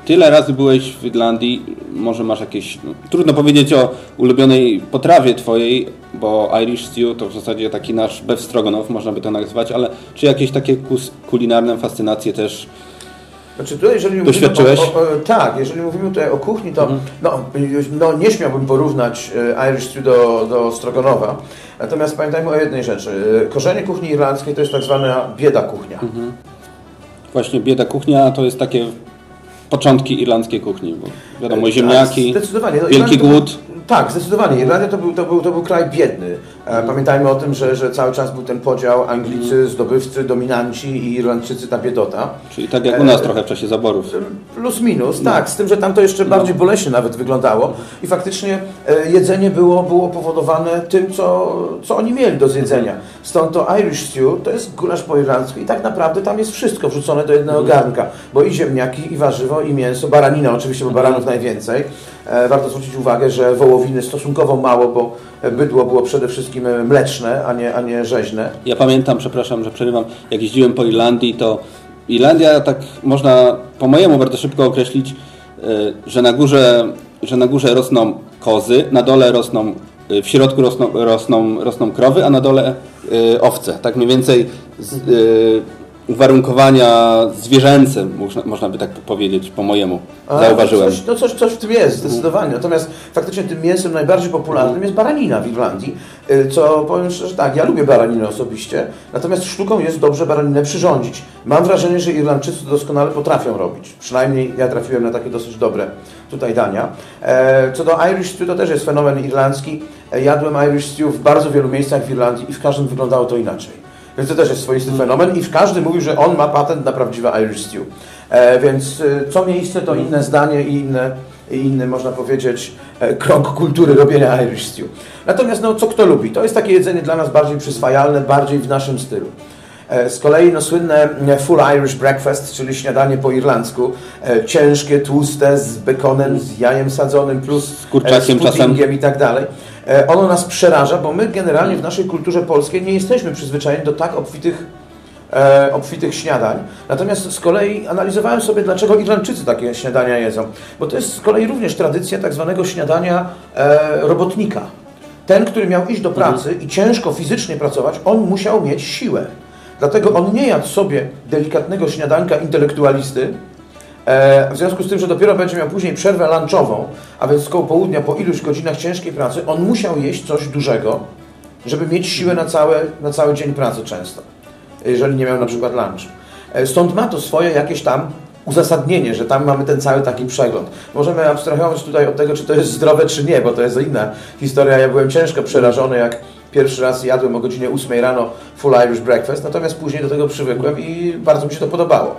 tyle razy byłeś w Irlandii, może masz jakieś... No, trudno powiedzieć o ulubionej potrawie twojej, bo Irish Stew to w zasadzie taki nasz beef stroganoff, można by to nazwać, ale czy jakieś takie kulinarne fascynacje też Znaczy tutaj, jeżeli Doświadczyłeś? O, o, tak, jeżeli mówimy tutaj o kuchni, to no, no, nie śmiałbym porównać e, Irish Stew do, do Stroganowa. Natomiast pamiętajmy o jednej rzeczy. E, Korzenie kuchni irlandzkiej to jest tak zwana bieda kuchnia. Właśnie bieda kuchnia to jest takie początki irlandzkiej kuchni, bo wiadomo, Tak, ziemniaki, zdecydowanie. No, wielki Irlandia- głód. Tak, zdecydowanie. Irlandia to był, to był, to był kraj biedny. E, Pamiętajmy o tym, że, że cały czas był ten podział Anglicy, zdobywcy, dominanci i Irlandczycy ta biedota. Czyli tak jak u nas trochę w czasie zaborów. Plus minus, tak, z tym, że tam to jeszcze bardziej boleśnie nawet wyglądało i faktycznie e, jedzenie było, było powodowane tym, co, co oni mieli do zjedzenia. Stąd to Irish stew to jest gulasz po irlandzku i tak naprawdę tam jest wszystko wrzucone do jednego garnka, bo i ziemniaki, i warzywo, i mięso, baranina oczywiście, bo baranów najwięcej. E, Warto zwrócić uwagę, że wołowiny stosunkowo mało, bo bydło było przede wszystkim e, mleczne, a nie, a nie rzeźne. Ja pamiętam, przepraszam, że przerywam, jak jeździłem po Irlandii, to Irlandia tak można po mojemu bardzo szybko określić, y, że na górze, że na górze rosną kozy, na dole rosną, y, w środku rosną, rosną, rosną krowy, a na dole owce. Tak mniej więcej z, uwarunkowania zwierzęce, można, by tak powiedzieć, po mojemu, A, zauważyłem. Coś, no coś, coś w tym jest, zdecydowanie. Natomiast faktycznie tym mięsem najbardziej popularnym jest baranina w Irlandii, y, co powiem szczerze, tak, ja lubię baraninę osobiście, natomiast sztuką jest dobrze baraninę przyrządzić. Mam wrażenie, że Irlandczycy doskonale potrafią robić. Przynajmniej ja trafiłem na takie dosyć dobre tutaj dania. E, Co do Irish Stew, to też jest fenomen irlandzki. E, Jadłem Irish Stew w bardzo wielu miejscach w Irlandii i w każdym wyglądało to inaczej. Więc to też jest swoisty fenomen i każdy mówił, że on ma patent na prawdziwe Irish Stew. E, więc e, co miejsce to inne zdanie i inne, i inny, można powiedzieć, e, krąg kultury robienia Irish Stew. Natomiast no, co kto lubi? To jest takie jedzenie dla nas bardziej przyswajalne, bardziej w naszym stylu. E, Z kolei no, słynne Full Irish Breakfast, czyli śniadanie po irlandzku, ciężkie, tłuste, z bekonem, z jajem sadzonym, plus z kurczakiem z puddingiem i tak dalej. E, Ono nas przeraża, bo my generalnie w naszej kulturze polskiej nie jesteśmy przyzwyczajeni do tak obfitych, e, obfitych śniadań. Natomiast z kolei analizowałem sobie, dlaczego Irlandczycy takie śniadania jedzą. Bo to jest z kolei również tradycja tak zwanego śniadania e, robotnika. Ten, który miał iść do pracy i ciężko fizycznie pracować, on musiał mieć siłę. Dlatego on nie jadł sobie delikatnego śniadanka intelektualisty, w związku z tym, że dopiero będzie miał później przerwę lunchową, a więc koło południa, po iluś godzinach ciężkiej pracy, on musiał jeść coś dużego, żeby mieć siłę na, całe, na cały dzień pracy często, jeżeli nie miał na przykład lunch. E, Stąd ma to swoje jakieś tam uzasadnienie, że tam mamy ten cały taki przegląd. Możemy abstrahować tutaj od tego, czy to jest zdrowe, czy nie, bo to jest inna historia. Ja byłem ciężko przerażony, jak pierwszy raz jadłem o godzinie 8 rano full Irish breakfast, natomiast później do tego przywykłem i bardzo mi się to podobało, e,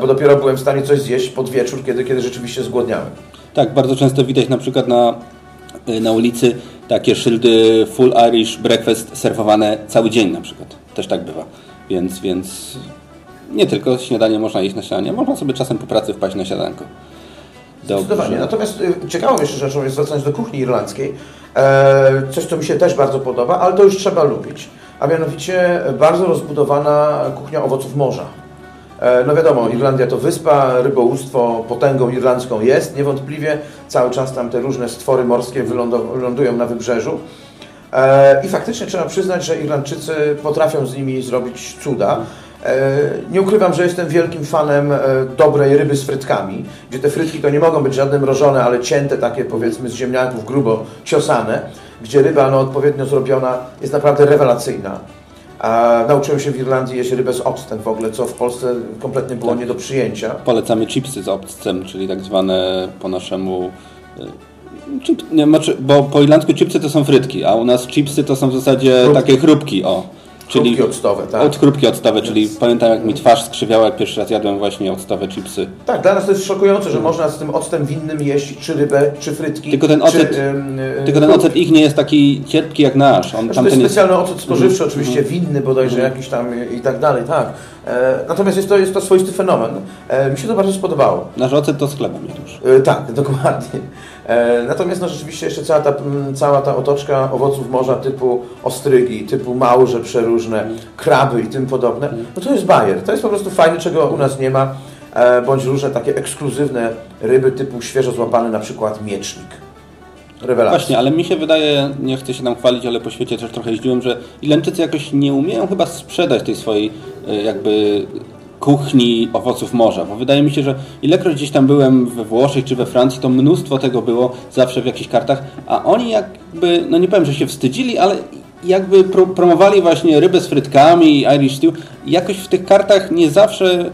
bo dopiero byłem w stanie coś zjeść pod wieczór, kiedy, kiedy rzeczywiście zgłodniałem. Tak, bardzo często widać na przykład na, y, na ulicy takie szyldy full Irish breakfast serwowane cały dzień na przykład. Też tak bywa. Więc, więc nie tylko śniadanie można jeść na śniadanie, można sobie czasem po pracy wpaść na śniadanko. Zdecydowanie. Natomiast y, ciekawą jeszcze rzeczą jest wracając do kuchni irlandzkiej, e, coś co mi się też bardzo podoba, ale to już trzeba lubić, a mianowicie bardzo rozbudowana kuchnia owoców morza. E, No wiadomo, Irlandia to wyspa, rybołówstwo potęgą irlandzką jest, niewątpliwie cały czas tam te różne stwory morskie wylądo- lądują na wybrzeżu. E, I faktycznie trzeba przyznać, że Irlandczycy potrafią z nimi zrobić cuda. E, Nie ukrywam, że jestem wielkim fanem dobrej ryby z frytkami, gdzie te frytki to nie mogą być żadne mrożone, ale cięte takie powiedzmy z ziemniaków, grubo ciosane, gdzie ryba no, odpowiednio zrobiona jest naprawdę rewelacyjna. A nauczyłem się w Irlandii jeść rybę z octem w ogóle, co w Polsce kompletnie było nie do przyjęcia. Polecamy chipsy z obcem, czyli tak zwane po naszemu... y, Chip, nie, znaczy, bo po irlandzku chipsy to są frytki, a u nas chipsy to są w zasadzie Chrupki. takie chrupki, o. Czyli octowe, tak. Od chrupki octowe, czyli pamiętam jak mi twarz skrzywiała, jak pierwszy raz jadłem właśnie octowe chipsy. Tak, dla nas to jest szokujące, że można z tym octem winnym jeść czy rybę, czy frytki. Tylko ten ocet, czy, y, tylko ten ocet ich nie jest taki cierpki jak nasz. On, Znaczy, to jest specjalny ocet spożywczy, Mhm. oczywiście Mhm. winny bodajże jakiś tam i tak dalej, tak. E, natomiast jest to, jest to swoisty fenomen. E, mi się to bardzo spodobało. Nasz ocet to sklepem już. E, tak, dokładnie. Natomiast no, rzeczywiście jeszcze cała ta, cała ta otoczka owoców morza typu ostrygi, typu małże przeróżne, kraby i tym podobne, no to jest bajer. To jest po prostu fajne, czego u nas nie ma, bądź różne takie ekskluzywne ryby typu świeżo złapany na przykład miecznik. Rewelacja. Właśnie, ale mi się wydaje, nie chcę się tam chwalić, ale po świecie też trochę jeździłem, że Irlandczycy jakoś nie umieją chyba sprzedać tej swojej jakby kuchni owoców morza, bo wydaje mi się, że ilekroć gdzieś tam byłem we Włoszech czy we Francji, to mnóstwo tego było zawsze w jakichś kartach, a oni jakby, no nie powiem, że się wstydzili, ale jakby pro, promowali właśnie rybę z frytkami, Irish stew, jakoś w tych kartach nie zawsze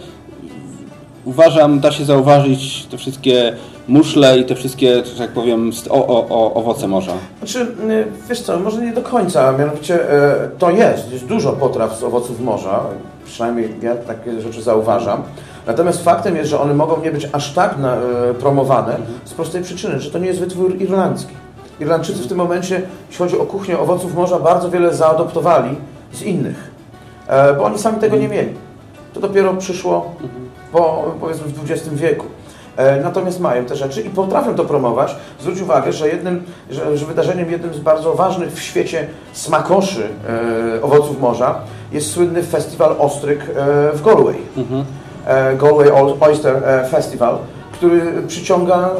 uważam, da się zauważyć te wszystkie muszle i te wszystkie, że tak powiem, o, o, o, owoce morza. Znaczy, y, wiesz co, może nie do końca, mianowicie e, to jest, jest dużo potraw z owoców morza, przynajmniej ja takie rzeczy zauważam. Natomiast faktem jest, że one mogą nie być aż tak na, e, promowane z prostej przyczyny, że to nie jest wytwór irlandzki. Irlandczycy w tym momencie, jeśli chodzi o kuchnię owoców morza, bardzo wiele zaadoptowali z innych, e, bo oni sami tego nie mieli. To dopiero przyszło po, powiedzmy w XX wieku. E, Natomiast mają te rzeczy i potrafią to promować. Zwróć uwagę, że jednym, że, że wydarzeniem jednym z bardzo ważnych w świecie smakoszy e, owoców morza jest słynny festiwal ostryg e, w Galway. E, Galway Oyster Festival, który przyciąga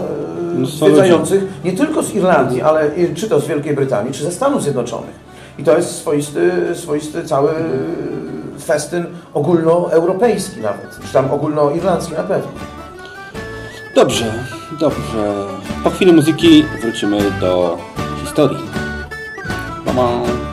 Mnóstwo zwiedzających nie tylko z Irlandii, ale czy to z Wielkiej Brytanii, czy ze Stanów Zjednoczonych. I to jest swoisty, swoisty cały festyn ogólnoeuropejski nawet, czy tam ogólnoirlandzki na pewno. Dobrze, dobrze. Po chwili muzyki wrócimy do historii. Mama.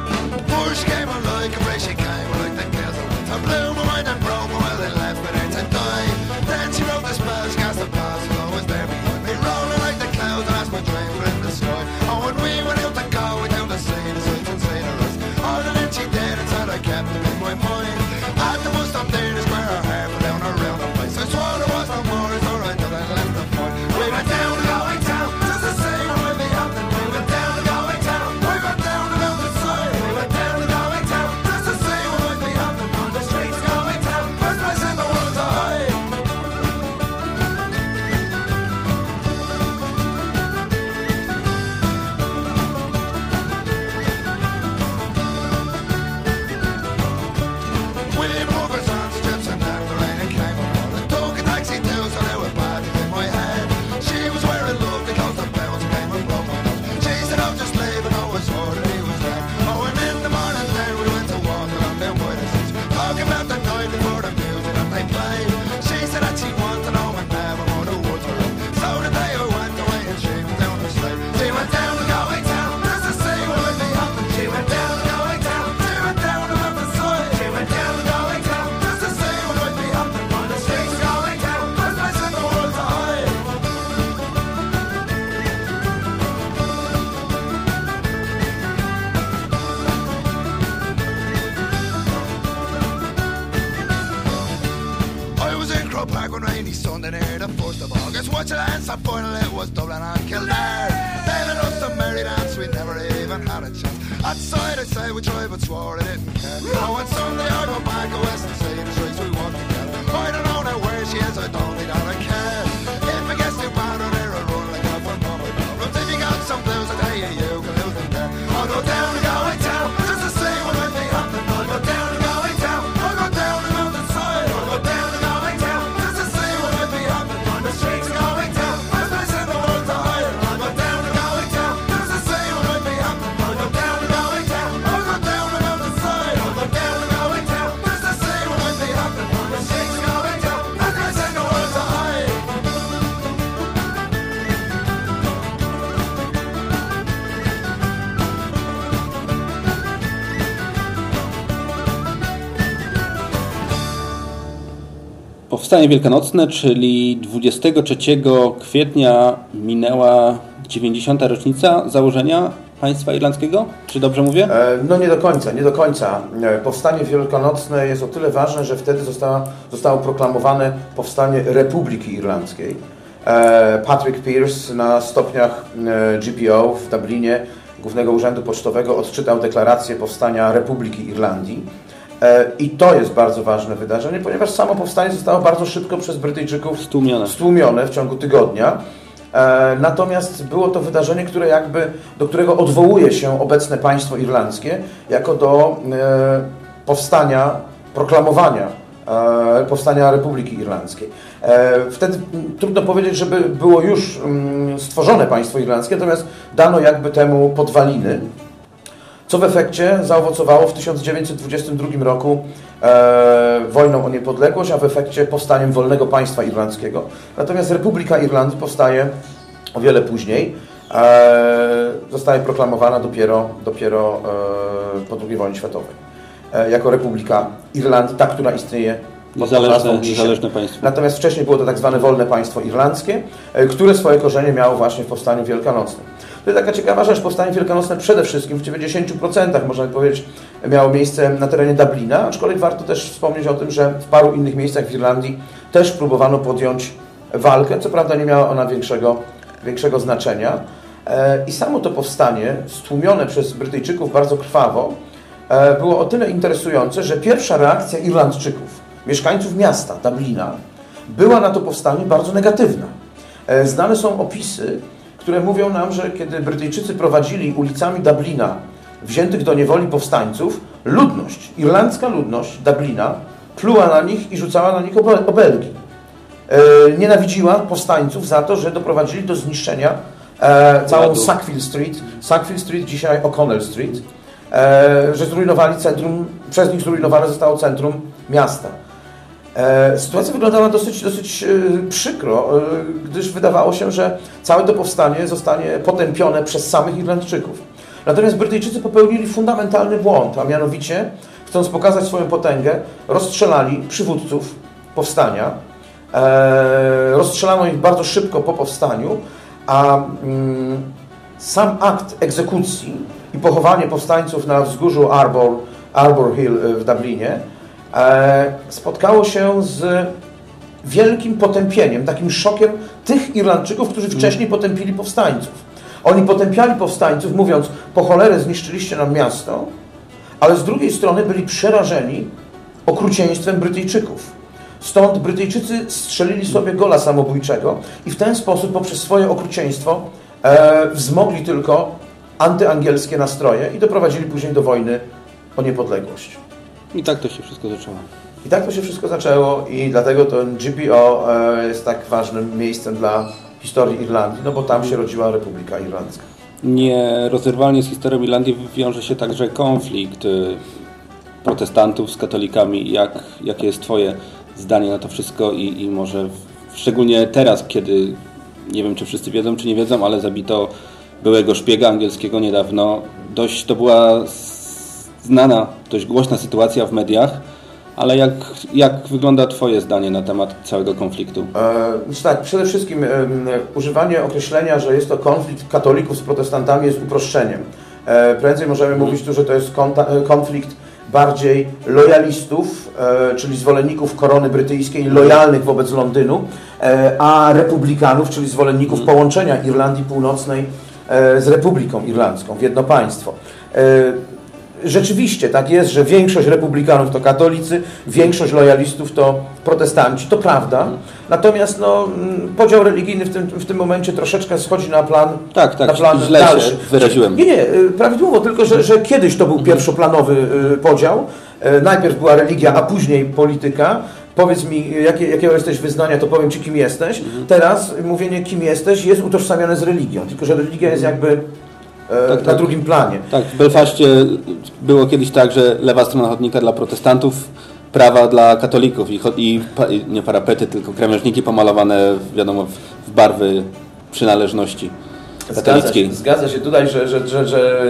Rainy Sunday near the 1st of August Watching the Leinster final, it was Dublin and Kildare Then it was the merry dance, we never even had a chance. Outside I say we tried but swore I didn't care. Oh, and Sunday I go back West and the Powstanie Wielkanocne, czyli 23 kwietnia minęła 90. rocznica założenia państwa irlandzkiego? Czy dobrze mówię? E, No nie do końca, nie do końca. E, Powstanie wielkanocne jest o tyle ważne, że wtedy została, zostało proklamowane powstanie Republiki Irlandzkiej. E, Patrick Pierce na stopniach GPO w Dublinie, Głównego Urzędu Pocztowego, odczytał deklarację powstania Republiki Irlandii. E, I to jest bardzo ważne wydarzenie, ponieważ samo powstanie zostało bardzo szybko przez Brytyjczyków Stłumione. stłumione w ciągu tygodnia. E, Natomiast było to wydarzenie, które jakby, do którego odwołuje się obecne państwo irlandzkie jako do e, powstania, proklamowania powstania Republiki Irlandzkiej. Wtedy trudno powiedzieć, żeby było już stworzone państwo irlandzkie, natomiast dano jakby temu podwaliny co w efekcie zaowocowało w 1922 roku e, wojną o niepodległość, a w efekcie powstaniem wolnego państwa irlandzkiego. Natomiast Republika Irlandii powstaje o wiele później. E, zostaje proklamowana dopiero, dopiero e, po II wojnie światowej. E, jako Republika Irlandii, ta, która istnieje Niezależne- niezależne państwo. Natomiast wcześniej było to tak zwane wolne państwo irlandzkie, e, które swoje korzenie miało właśnie w powstaniu wielkanocnym. To jest taka ciekawa rzecz, powstanie wielkanocne przede wszystkim w 90% można powiedzieć miało miejsce na terenie Dublina, aczkolwiek warto też wspomnieć o tym, że w paru innych miejscach w Irlandii też próbowano podjąć walkę, co prawda nie miała ona większego, większego znaczenia. E, I samo to powstanie, stłumione przez Brytyjczyków bardzo krwawo, e, było o tyle interesujące, że pierwsza reakcja Irlandczyków, mieszkańców miasta Dublina, była na to powstanie bardzo negatywna. E, Znane są opisy, które mówią nam, że kiedy Brytyjczycy prowadzili ulicami Dublina wziętych do niewoli powstańców, ludność, irlandzka ludność Dublina pluła na nich i rzucała na nich obe- obelgi. E, Nienawidziła powstańców za to, że doprowadzili do zniszczenia e, całą. Sackville Street, Sackville Street, dzisiaj O'Connell Street, e, że zrujnowali centrum, przez nich zrujnowane zostało centrum miasta. E, Sytuacja wyglądała dosyć, dosyć e, przykro, e, gdyż wydawało się, że całe to powstanie zostanie potępione przez samych Irlandczyków. Natomiast Brytyjczycy popełnili fundamentalny błąd, a mianowicie, chcąc pokazać swoją potęgę, rozstrzelali przywódców powstania. Rozstrzelano ich bardzo szybko po powstaniu, a mm, sam akt egzekucji i pochowanie powstańców na wzgórzu Arbor, Arbor Hill w Dublinie spotkało się z wielkim potępieniem, takim szokiem tych Irlandczyków, którzy wcześniej potępili powstańców. Oni potępiali powstańców, mówiąc, po cholerę zniszczyliście nam miasto, ale z drugiej strony byli przerażeni okrucieństwem Brytyjczyków. Stąd Brytyjczycy strzelili sobie gola samobójczego i w ten sposób poprzez swoje okrucieństwo e, wzmogli tylko antyangielskie nastroje i doprowadzili później do wojny o niepodległość. I tak to się wszystko zaczęło. I tak to się wszystko zaczęło i dlatego to GPO e, jest tak ważnym miejscem dla historii Irlandii, no bo tam się rodziła Republika Irlandzka. Nierozerwalnie z historią Irlandii wiąże się także konflikt y, protestantów z katolikami. Jak, jakie jest Twoje zdanie na to wszystko i, i może w, szczególnie teraz, kiedy nie wiem, czy wszyscy wiedzą, czy nie wiedzą, ale zabito byłego szpiega angielskiego niedawno. Dość to była znana, dość głośna sytuacja w mediach, ale jak, jak wygląda Twoje zdanie na temat całego konfliktu? E, tak, przede wszystkim em, używanie określenia, że jest to konflikt katolików z protestantami jest uproszczeniem. E, Prędzej możemy mówić tu, że to jest e, konflikt bardziej lojalistów, e, czyli zwolenników korony brytyjskiej, lojalnych wobec Londynu, e, a republikanów, czyli zwolenników połączenia Irlandii Północnej e, z Republiką Irlandzką w jedno państwo. Rzeczywiście tak jest, że większość republikanów to katolicy, większość lojalistów to protestanci, to prawda. Natomiast no, mm, podział religijny w tym, w tym momencie troszeczkę schodzi na plan Tak, tak, na plan źle dalszy. wyraziłem. Nie, nie, y, prawidłowo, tylko że, że kiedyś to był pierwszoplanowy y, podział. E, Najpierw była religia, a później polityka. Powiedz mi, jakie, jakiego jesteś wyznania, to powiem Ci, kim jesteś. Mhm. Teraz mówienie, kim jesteś, jest utożsamiane z religią, tylko że religia jest jakby e, Tak, na tak. drugim planie. Tak, w Belfaście było kiedyś tak, że lewa strona chodnika dla protestantów, prawa dla katolików i, i, nie parapety, tylko krawężniki pomalowane, wiadomo, w, barwy przynależności Zgadza katolickiej. się, zgadza się tutaj, że, że, że, że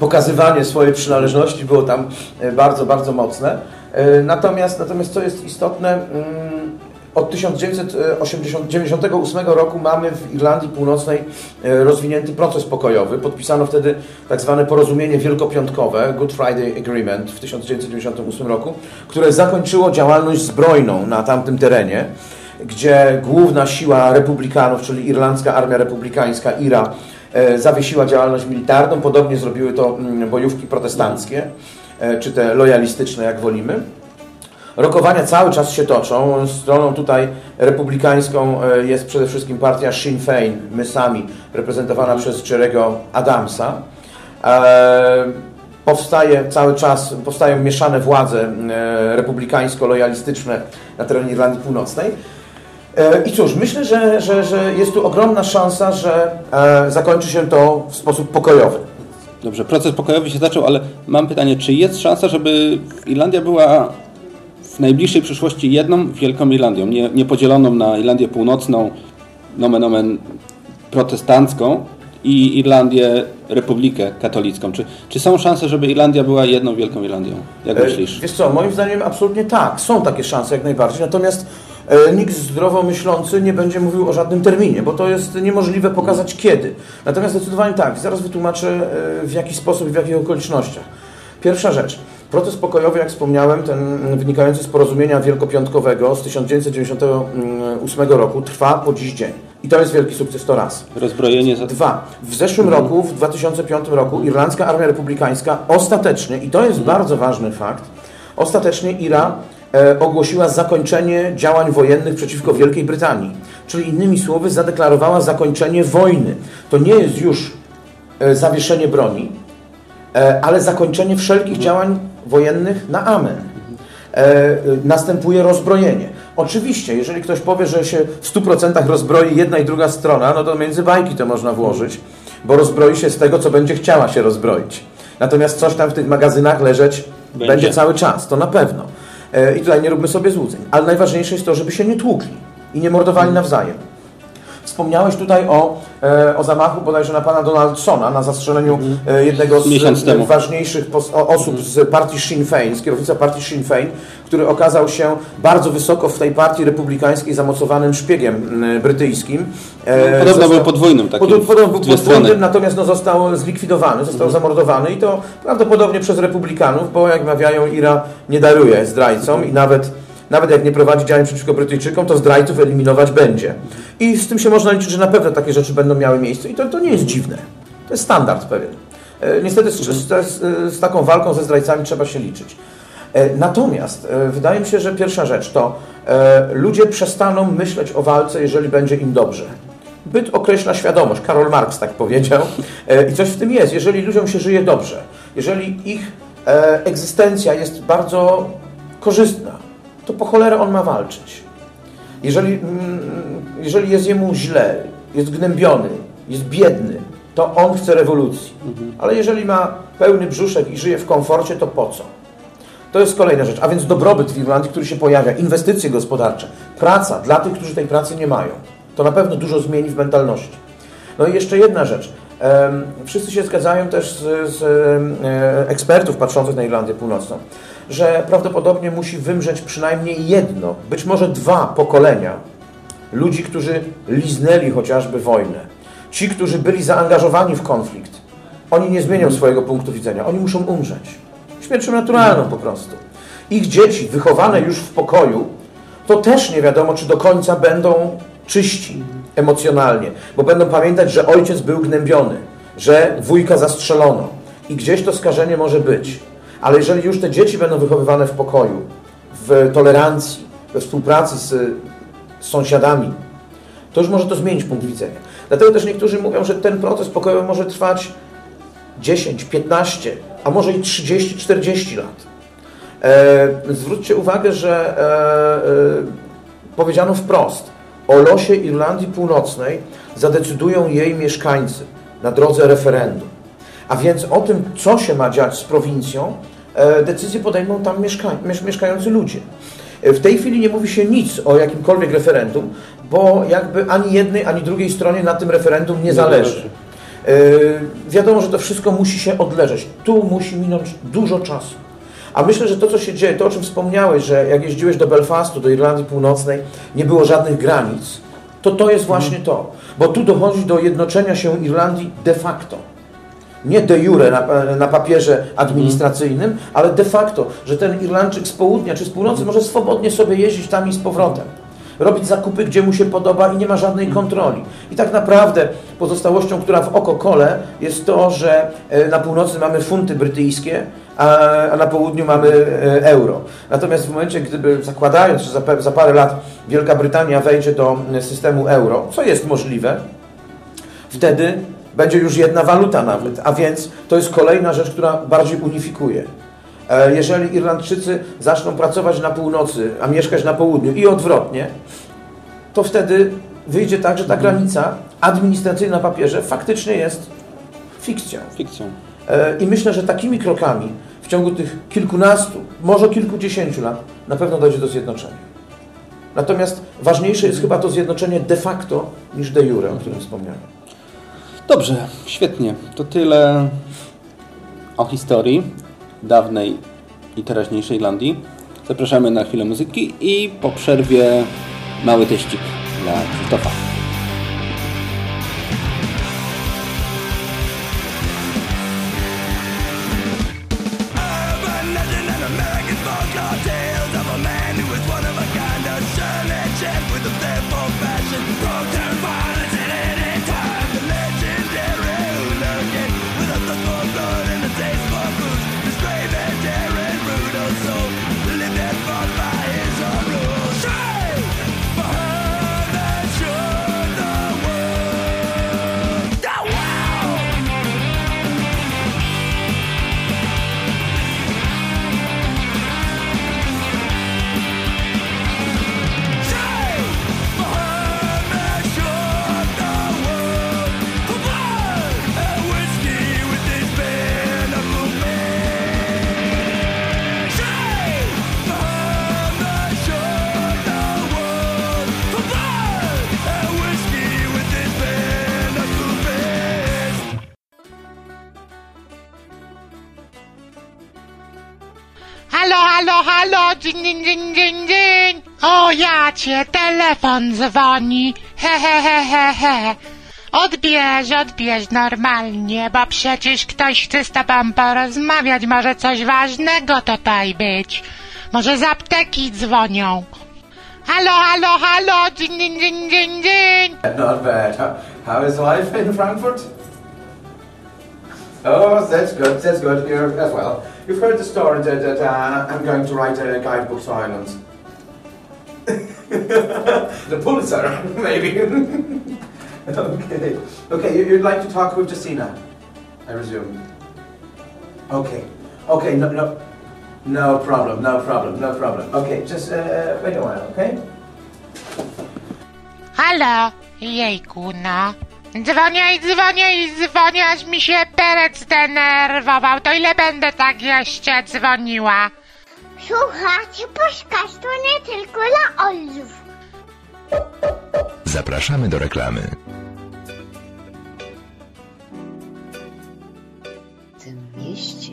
pokazywanie swojej przynależności było tam e, bardzo, bardzo mocne. E, Natomiast, natomiast co jest istotne, mm, od 1998 roku mamy w Irlandii Północnej e, rozwinięty proces pokojowy. Podpisano wtedy tak zwane porozumienie wielkopiątkowe, Good Friday Agreement w 1998 roku, które zakończyło działalność zbrojną na tamtym terenie gdzie główna siła republikanów, czyli Irlandzka Armia Republikańska, IRA, e, zawiesiła działalność militarną. Podobnie zrobiły to mm, bojówki protestanckie, e, czy te lojalistyczne, jak wolimy. Rokowania cały czas się toczą. Stroną tutaj republikańską e, jest przede wszystkim partia Sinn Féin, my sami, reprezentowana przez Jerego Adamsa. E, Powstaje cały czas, powstają mieszane władze e, republikańsko-lojalistyczne na terenie Irlandii Północnej. I cóż, myślę, że, że, że jest tu ogromna szansa, że zakończy się to w sposób pokojowy. Dobrze, proces pokojowy się zaczął, ale mam pytanie, czy jest szansa, żeby Irlandia była w najbliższej przyszłości jedną wielką Irlandią, nie, nie podzieloną na Irlandię Północną, nomen omen protestancką i Irlandię, Republikę Katolicką. Czy, czy są szanse, żeby Irlandia była jedną wielką Irlandią? Jak E, myślisz? Wiesz co, moim zdaniem absolutnie tak. Są takie szanse jak najbardziej. Natomiast e, nikt zdrowo myślący nie będzie mówił o żadnym terminie, bo to jest niemożliwe pokazać kiedy. Natomiast zdecydowanie tak. Zaraz wytłumaczę e, w jaki sposób i w jakich okolicznościach. Pierwsza rzecz. Protest pokojowy, jak wspomniałem, ten wynikający z porozumienia wielkopiątkowego z 1998 roku trwa po dziś dzień. I to jest wielki sukces, to raz. Rozbrojenie za... Dwa. W zeszłym roku, w 2005 roku, Irlandzka Armia Republikańska ostatecznie, i to jest bardzo ważny fakt, ostatecznie IRA e, ogłosiła zakończenie działań wojennych przeciwko Wielkiej Brytanii. Czyli innymi słowy zadeklarowała zakończenie wojny. To nie jest już e, zawieszenie broni, e, ale zakończenie wszelkich działań wojennych na amen. E, e, następuje rozbrojenie. Oczywiście, jeżeli ktoś powie, że się w 100% rozbroi jedna i druga strona, no to między bajki to można włożyć, bo rozbroi się z tego, co będzie chciała się rozbroić. Natomiast coś tam w tych magazynach leżeć będzie, Będzie. cały czas, to na pewno. E, I tutaj nie róbmy sobie złudzeń. Ale najważniejsze jest to, żeby się nie tłukli i nie mordowali nawzajem. Wspomniałeś tutaj o, e, o zamachu bodajże na pana Donaldsona, na zastrzeleniu e, jednego z Miesiąc e, ważniejszych osób z partii Sinn Féin, z kierownictwa partii Sinn Féin, który okazał się bardzo wysoko w tej partii republikańskiej zamocowanym szpiegiem brytyjskim. E, Podobno został- był podwójnym takim, Pod- Podobno był podwójnym, strony. natomiast no, został zlikwidowany, został zamordowany i to prawdopodobnie przez republikanów, bo jak mawiają, IRA nie daruje zdrajcom i nawet, nawet jak nie prowadzi działań przeciwko Brytyjczykom, to zdrajców eliminować będzie. I z tym się można liczyć, że na pewno takie rzeczy będą miały miejsce i to, to nie jest dziwne. To jest standard pewien. E, Niestety z, z, z, taką walką ze zdrajcami trzeba się liczyć. E, Natomiast e, wydaje mi się, że pierwsza rzecz to ludzie przestaną myśleć o walce, jeżeli będzie im dobrze. Byt określa świadomość. Karol Marx tak powiedział. I coś w tym jest. Jeżeli ludziom się żyje dobrze, jeżeli ich egzystencja jest bardzo korzystna, to po cholerę on ma walczyć. Jeżeli, mm, jeżeli jest jemu źle, jest gnębiony, jest biedny, to on chce rewolucji. Ale jeżeli ma pełny brzuszek i żyje w komforcie, to po co? To jest kolejna rzecz. A więc dobrobyt w Irlandii, który się pojawia, inwestycje gospodarcze, praca dla tych, którzy tej pracy nie mają. To na pewno dużo zmieni w mentalności. No i jeszcze jedna rzecz. Wszyscy się zgadzają też z, z e, ekspertów patrzących na Irlandię Północną, że prawdopodobnie musi wymrzeć przynajmniej jedno, być może dwa pokolenia ludzi, którzy liznęli chociażby wojnę. Ci, którzy byli zaangażowani w konflikt. Oni nie zmienią swojego punktu widzenia. Oni muszą umrzeć. Śmiercią naturalną po prostu. Ich dzieci, wychowane już w pokoju, to też nie wiadomo, czy do końca będą czyści emocjonalnie, bo będą pamiętać, że ojciec był gnębiony, że wujka zastrzelono i gdzieś to skażenie może być. Ale jeżeli już te dzieci będą wychowywane w pokoju, w tolerancji, we współpracy z, z sąsiadami, to już może to zmienić punkt widzenia. Dlatego też niektórzy mówią, że ten proces pokojowy może trwać 10, 15, a może i 30, 40 lat. E, zwróćcie uwagę, że e, e, powiedziano wprost, o losie Irlandii Północnej zadecydują jej mieszkańcy na drodze referendum. A więc o tym, co się ma dziać z prowincją, e, decyzje podejmą tam mieszka miesz- mieszkający ludzie. E, W tej chwili nie mówi się nic o jakimkolwiek referendum, bo jakby ani jednej, ani drugiej stronie na tym referendum nie zależy. E, Wiadomo, że to wszystko musi się odleżeć. Tu musi minąć dużo czasu. A myślę, że to, co się dzieje, to o czym wspomniałeś, że jak jeździłeś do Belfastu, do Irlandii Północnej, nie było żadnych granic, to to jest właśnie to. Bo tu dochodzi do jednoczenia się Irlandii de facto. Nie de jure na, na papierze administracyjnym, ale de facto, że ten Irlandczyk z południa czy z północy może swobodnie sobie jeździć tam i z powrotem. Robić zakupy, gdzie mu się podoba i nie ma żadnej kontroli. I tak naprawdę pozostałością, która w oko kole, jest to, że e, na północy mamy funty brytyjskie, a, na południu mamy e, euro. Natomiast w momencie, gdyby zakładając, że za parę lat Wielka Brytania wejdzie do e, systemu euro, co jest możliwe, wtedy będzie już jedna waluta nawet, a więc to jest kolejna rzecz, która bardziej unifikuje. E, Jeżeli Irlandczycy zaczną pracować na północy, a mieszkać na południu i odwrotnie, to wtedy wyjdzie tak, że ta granica administracyjna na papierze faktycznie jest fikcją. Fikcją. E, I myślę, że takimi krokami w ciągu tych kilkunastu, może kilkudziesięciu lat na pewno dojdzie do zjednoczenia. Natomiast ważniejsze jest chyba to zjednoczenie de facto niż de jure, o którym wspomniałem. Dobrze, świetnie. To tyle o historii dawnej i teraźniejszej Irlandii. Zapraszamy na chwilę muzyki i po przerwie mały teścik dla Krzysztofa. Halo, dzień, dzień, dzień, dzień, dzień. O, ja cię, telefon dzwoni. He, he, he, he, he. Odbierz, odbierz normalnie, bo przecież ktoś chce z tobą porozmawiać. Może coś ważnego tutaj być. Może z apteki dzwonią. Halo, halo, halo, dzień, dzień, dzień, dzień, dzień. Not bad. How, is life in Frankfurt? Oh, that's good, that's good. You're, as well. You've heard the story that, that uh, I'm going to write a guidebook to Ireland. the Pulitzer, maybe. okay. Okay, you- you'd like to talk with Justina, I resume. Okay. Okay, no, no. No problem, no problem, no problem. Okay, just uh, wait a while, okay? Halo, jejku, no. Dzwonię i dzwonię i dzwonię, aż mi się perec zdenerwował. To ile będę tak jeszcze dzwoniła? Słuchajcie podcastu nie tylko dla Olzów. Zapraszamy do reklamy. W tym mieście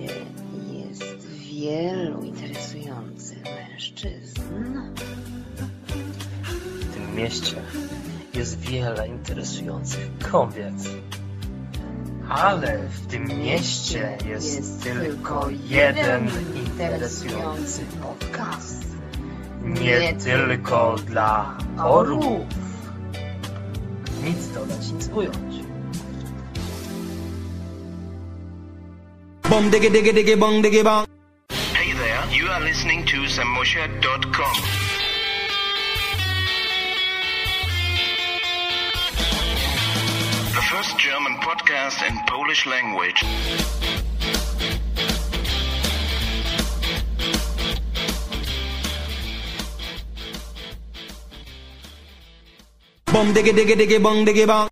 jest wielu interesujących mężczyzn. W tym mieście jest wiele interesujących kobiet. Ale w tym mieście jest, tylko jeden interesujący podcast. Nie tylko dla orłów. Nic dodać, nic ująć. Bum diggy diggy diggy bong diggy bong. Hey there, you are listening to Samosha.com. first German podcast in Polish language. Bum diggy diggy diggy bong diggy bong.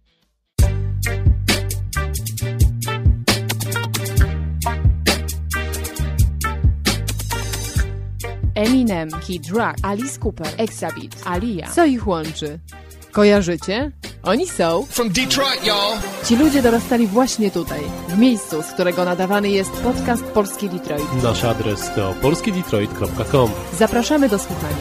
Eminem, Kid Rock, Alice Cooper, Exabit, Alia. Co ich łączy? Kojarzycie? Oni są. From Detroit, y'all. Ci ludzie dorastali właśnie tutaj, w miejscu, z którego nadawany jest podcast Polski Detroit. Nasz adres to polskidetroit.com. Zapraszamy do słuchania.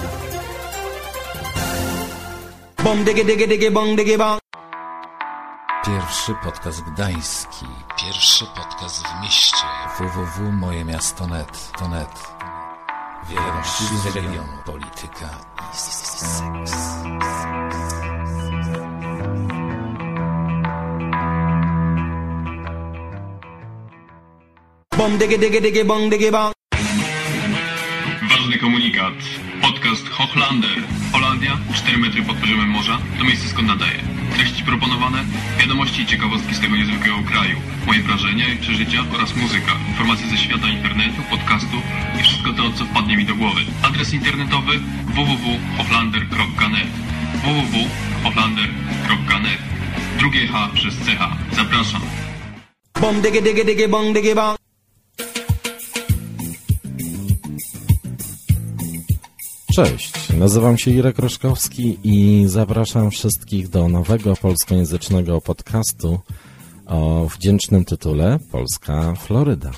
Pierwszy podcast gdański. Pierwszy podcast w mieście. www.mojemiasto.net. To net. Wiadomości z regionu, polityka i seks. Diggy diggy bong diggy bong. Ważny komunikat. Podcast Hochlander. Holandia, 4 metry pod poziomem morza, to miejsce skąd nadaje. Treści proponowane, wiadomości i ciekawostki z tego niezwykłego kraju. Moje wrażenia i przeżycia oraz muzyka. Informacje ze świata internetu, podcastu i wszystko to, co wpadnie mi do głowy. Adres internetowy www.hochlander.net www.hochlander.net Drugie H przez CH. Zapraszam. Bum diggy diggy diggy bong diggy bong. Cześć, nazywam się Irek Roszkowski i zapraszam wszystkich do nowego polskojęzycznego podcastu o wdzięcznym tytule Polska Floryda.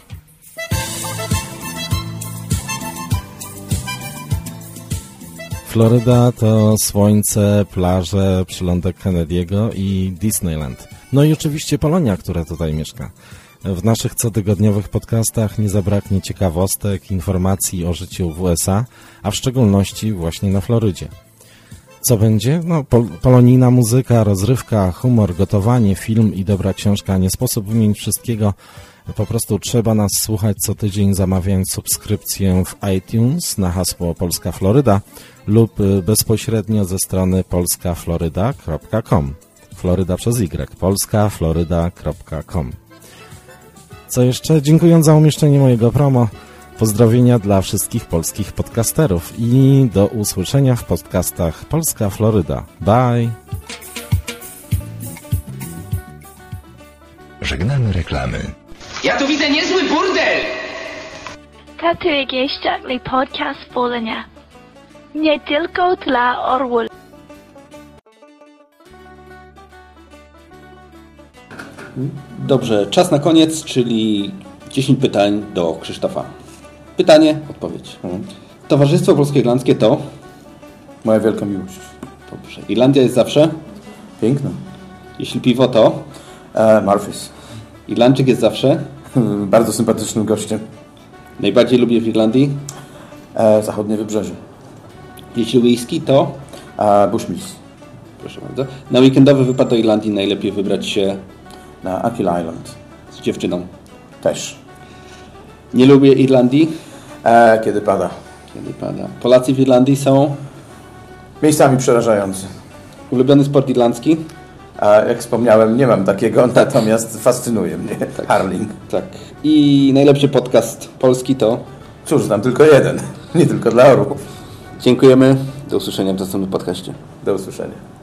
Floryda to słońce, plaże, przylądek Kennedy'ego i Disneyland. No i oczywiście Polonia, która tutaj mieszka. W naszych cotygodniowych podcastach nie zabraknie ciekawostek, informacji o życiu w USA, a w szczególności właśnie na Florydzie. Co będzie? No, pol polonijna muzyka, rozrywka, humor, gotowanie, film i dobra książka. Nie sposób wymienić wszystkiego. Po prostu trzeba nas słuchać co tydzień, zamawiając subskrypcję w iTunes na hasło Polska Floryda lub y, bezpośrednio ze strony polskafloryda.com. Floryda przez Y. polskafloryda.com. Co jeszcze? Dziękując za umieszczenie mojego promo. Pozdrowienia dla wszystkich polskich podcasterów i do usłyszenia w podcastach Polska Floryda. Bye! Żegnamy reklamy. Ja tu widzę niezły burdel! Tatuj Gejszczakli Podcast Wolenia. Nie tylko dla orłów. Dobrze, czas na koniec, czyli 10 pytań do Krzysztofa. Pytanie, odpowiedź. Towarzystwo Polsko-Irlandzkie to? Moja wielka miłość. Dobrze. Irlandia jest zawsze? Piękna. Jeśli piwo to? E, Marfis. Irlandczyk jest zawsze? Bardzo sympatycznym gościem. Najbardziej lubię w Irlandii? E, zachodnie wybrzeże. Jeśli whisky to? E, Bushmills. Proszę bardzo. Na weekendowy wypad do Irlandii najlepiej wybrać się na Achill Island. Z dziewczyną. Też. Nie lubię Irlandii? E, kiedy pada. Kiedy pada. Polacy w Irlandii są? Miejscami przerażający. Ulubiony sport irlandzki? A jak wspomniałem, nie mam takiego, natomiast fascynuje mnie tak. Harling. Tak. I najlepszy podcast polski to? Cóż, znam tylko jeden. Nie tylko dla orłów. Dziękujemy. Do usłyszenia w następnym podcaście. Do usłyszenia.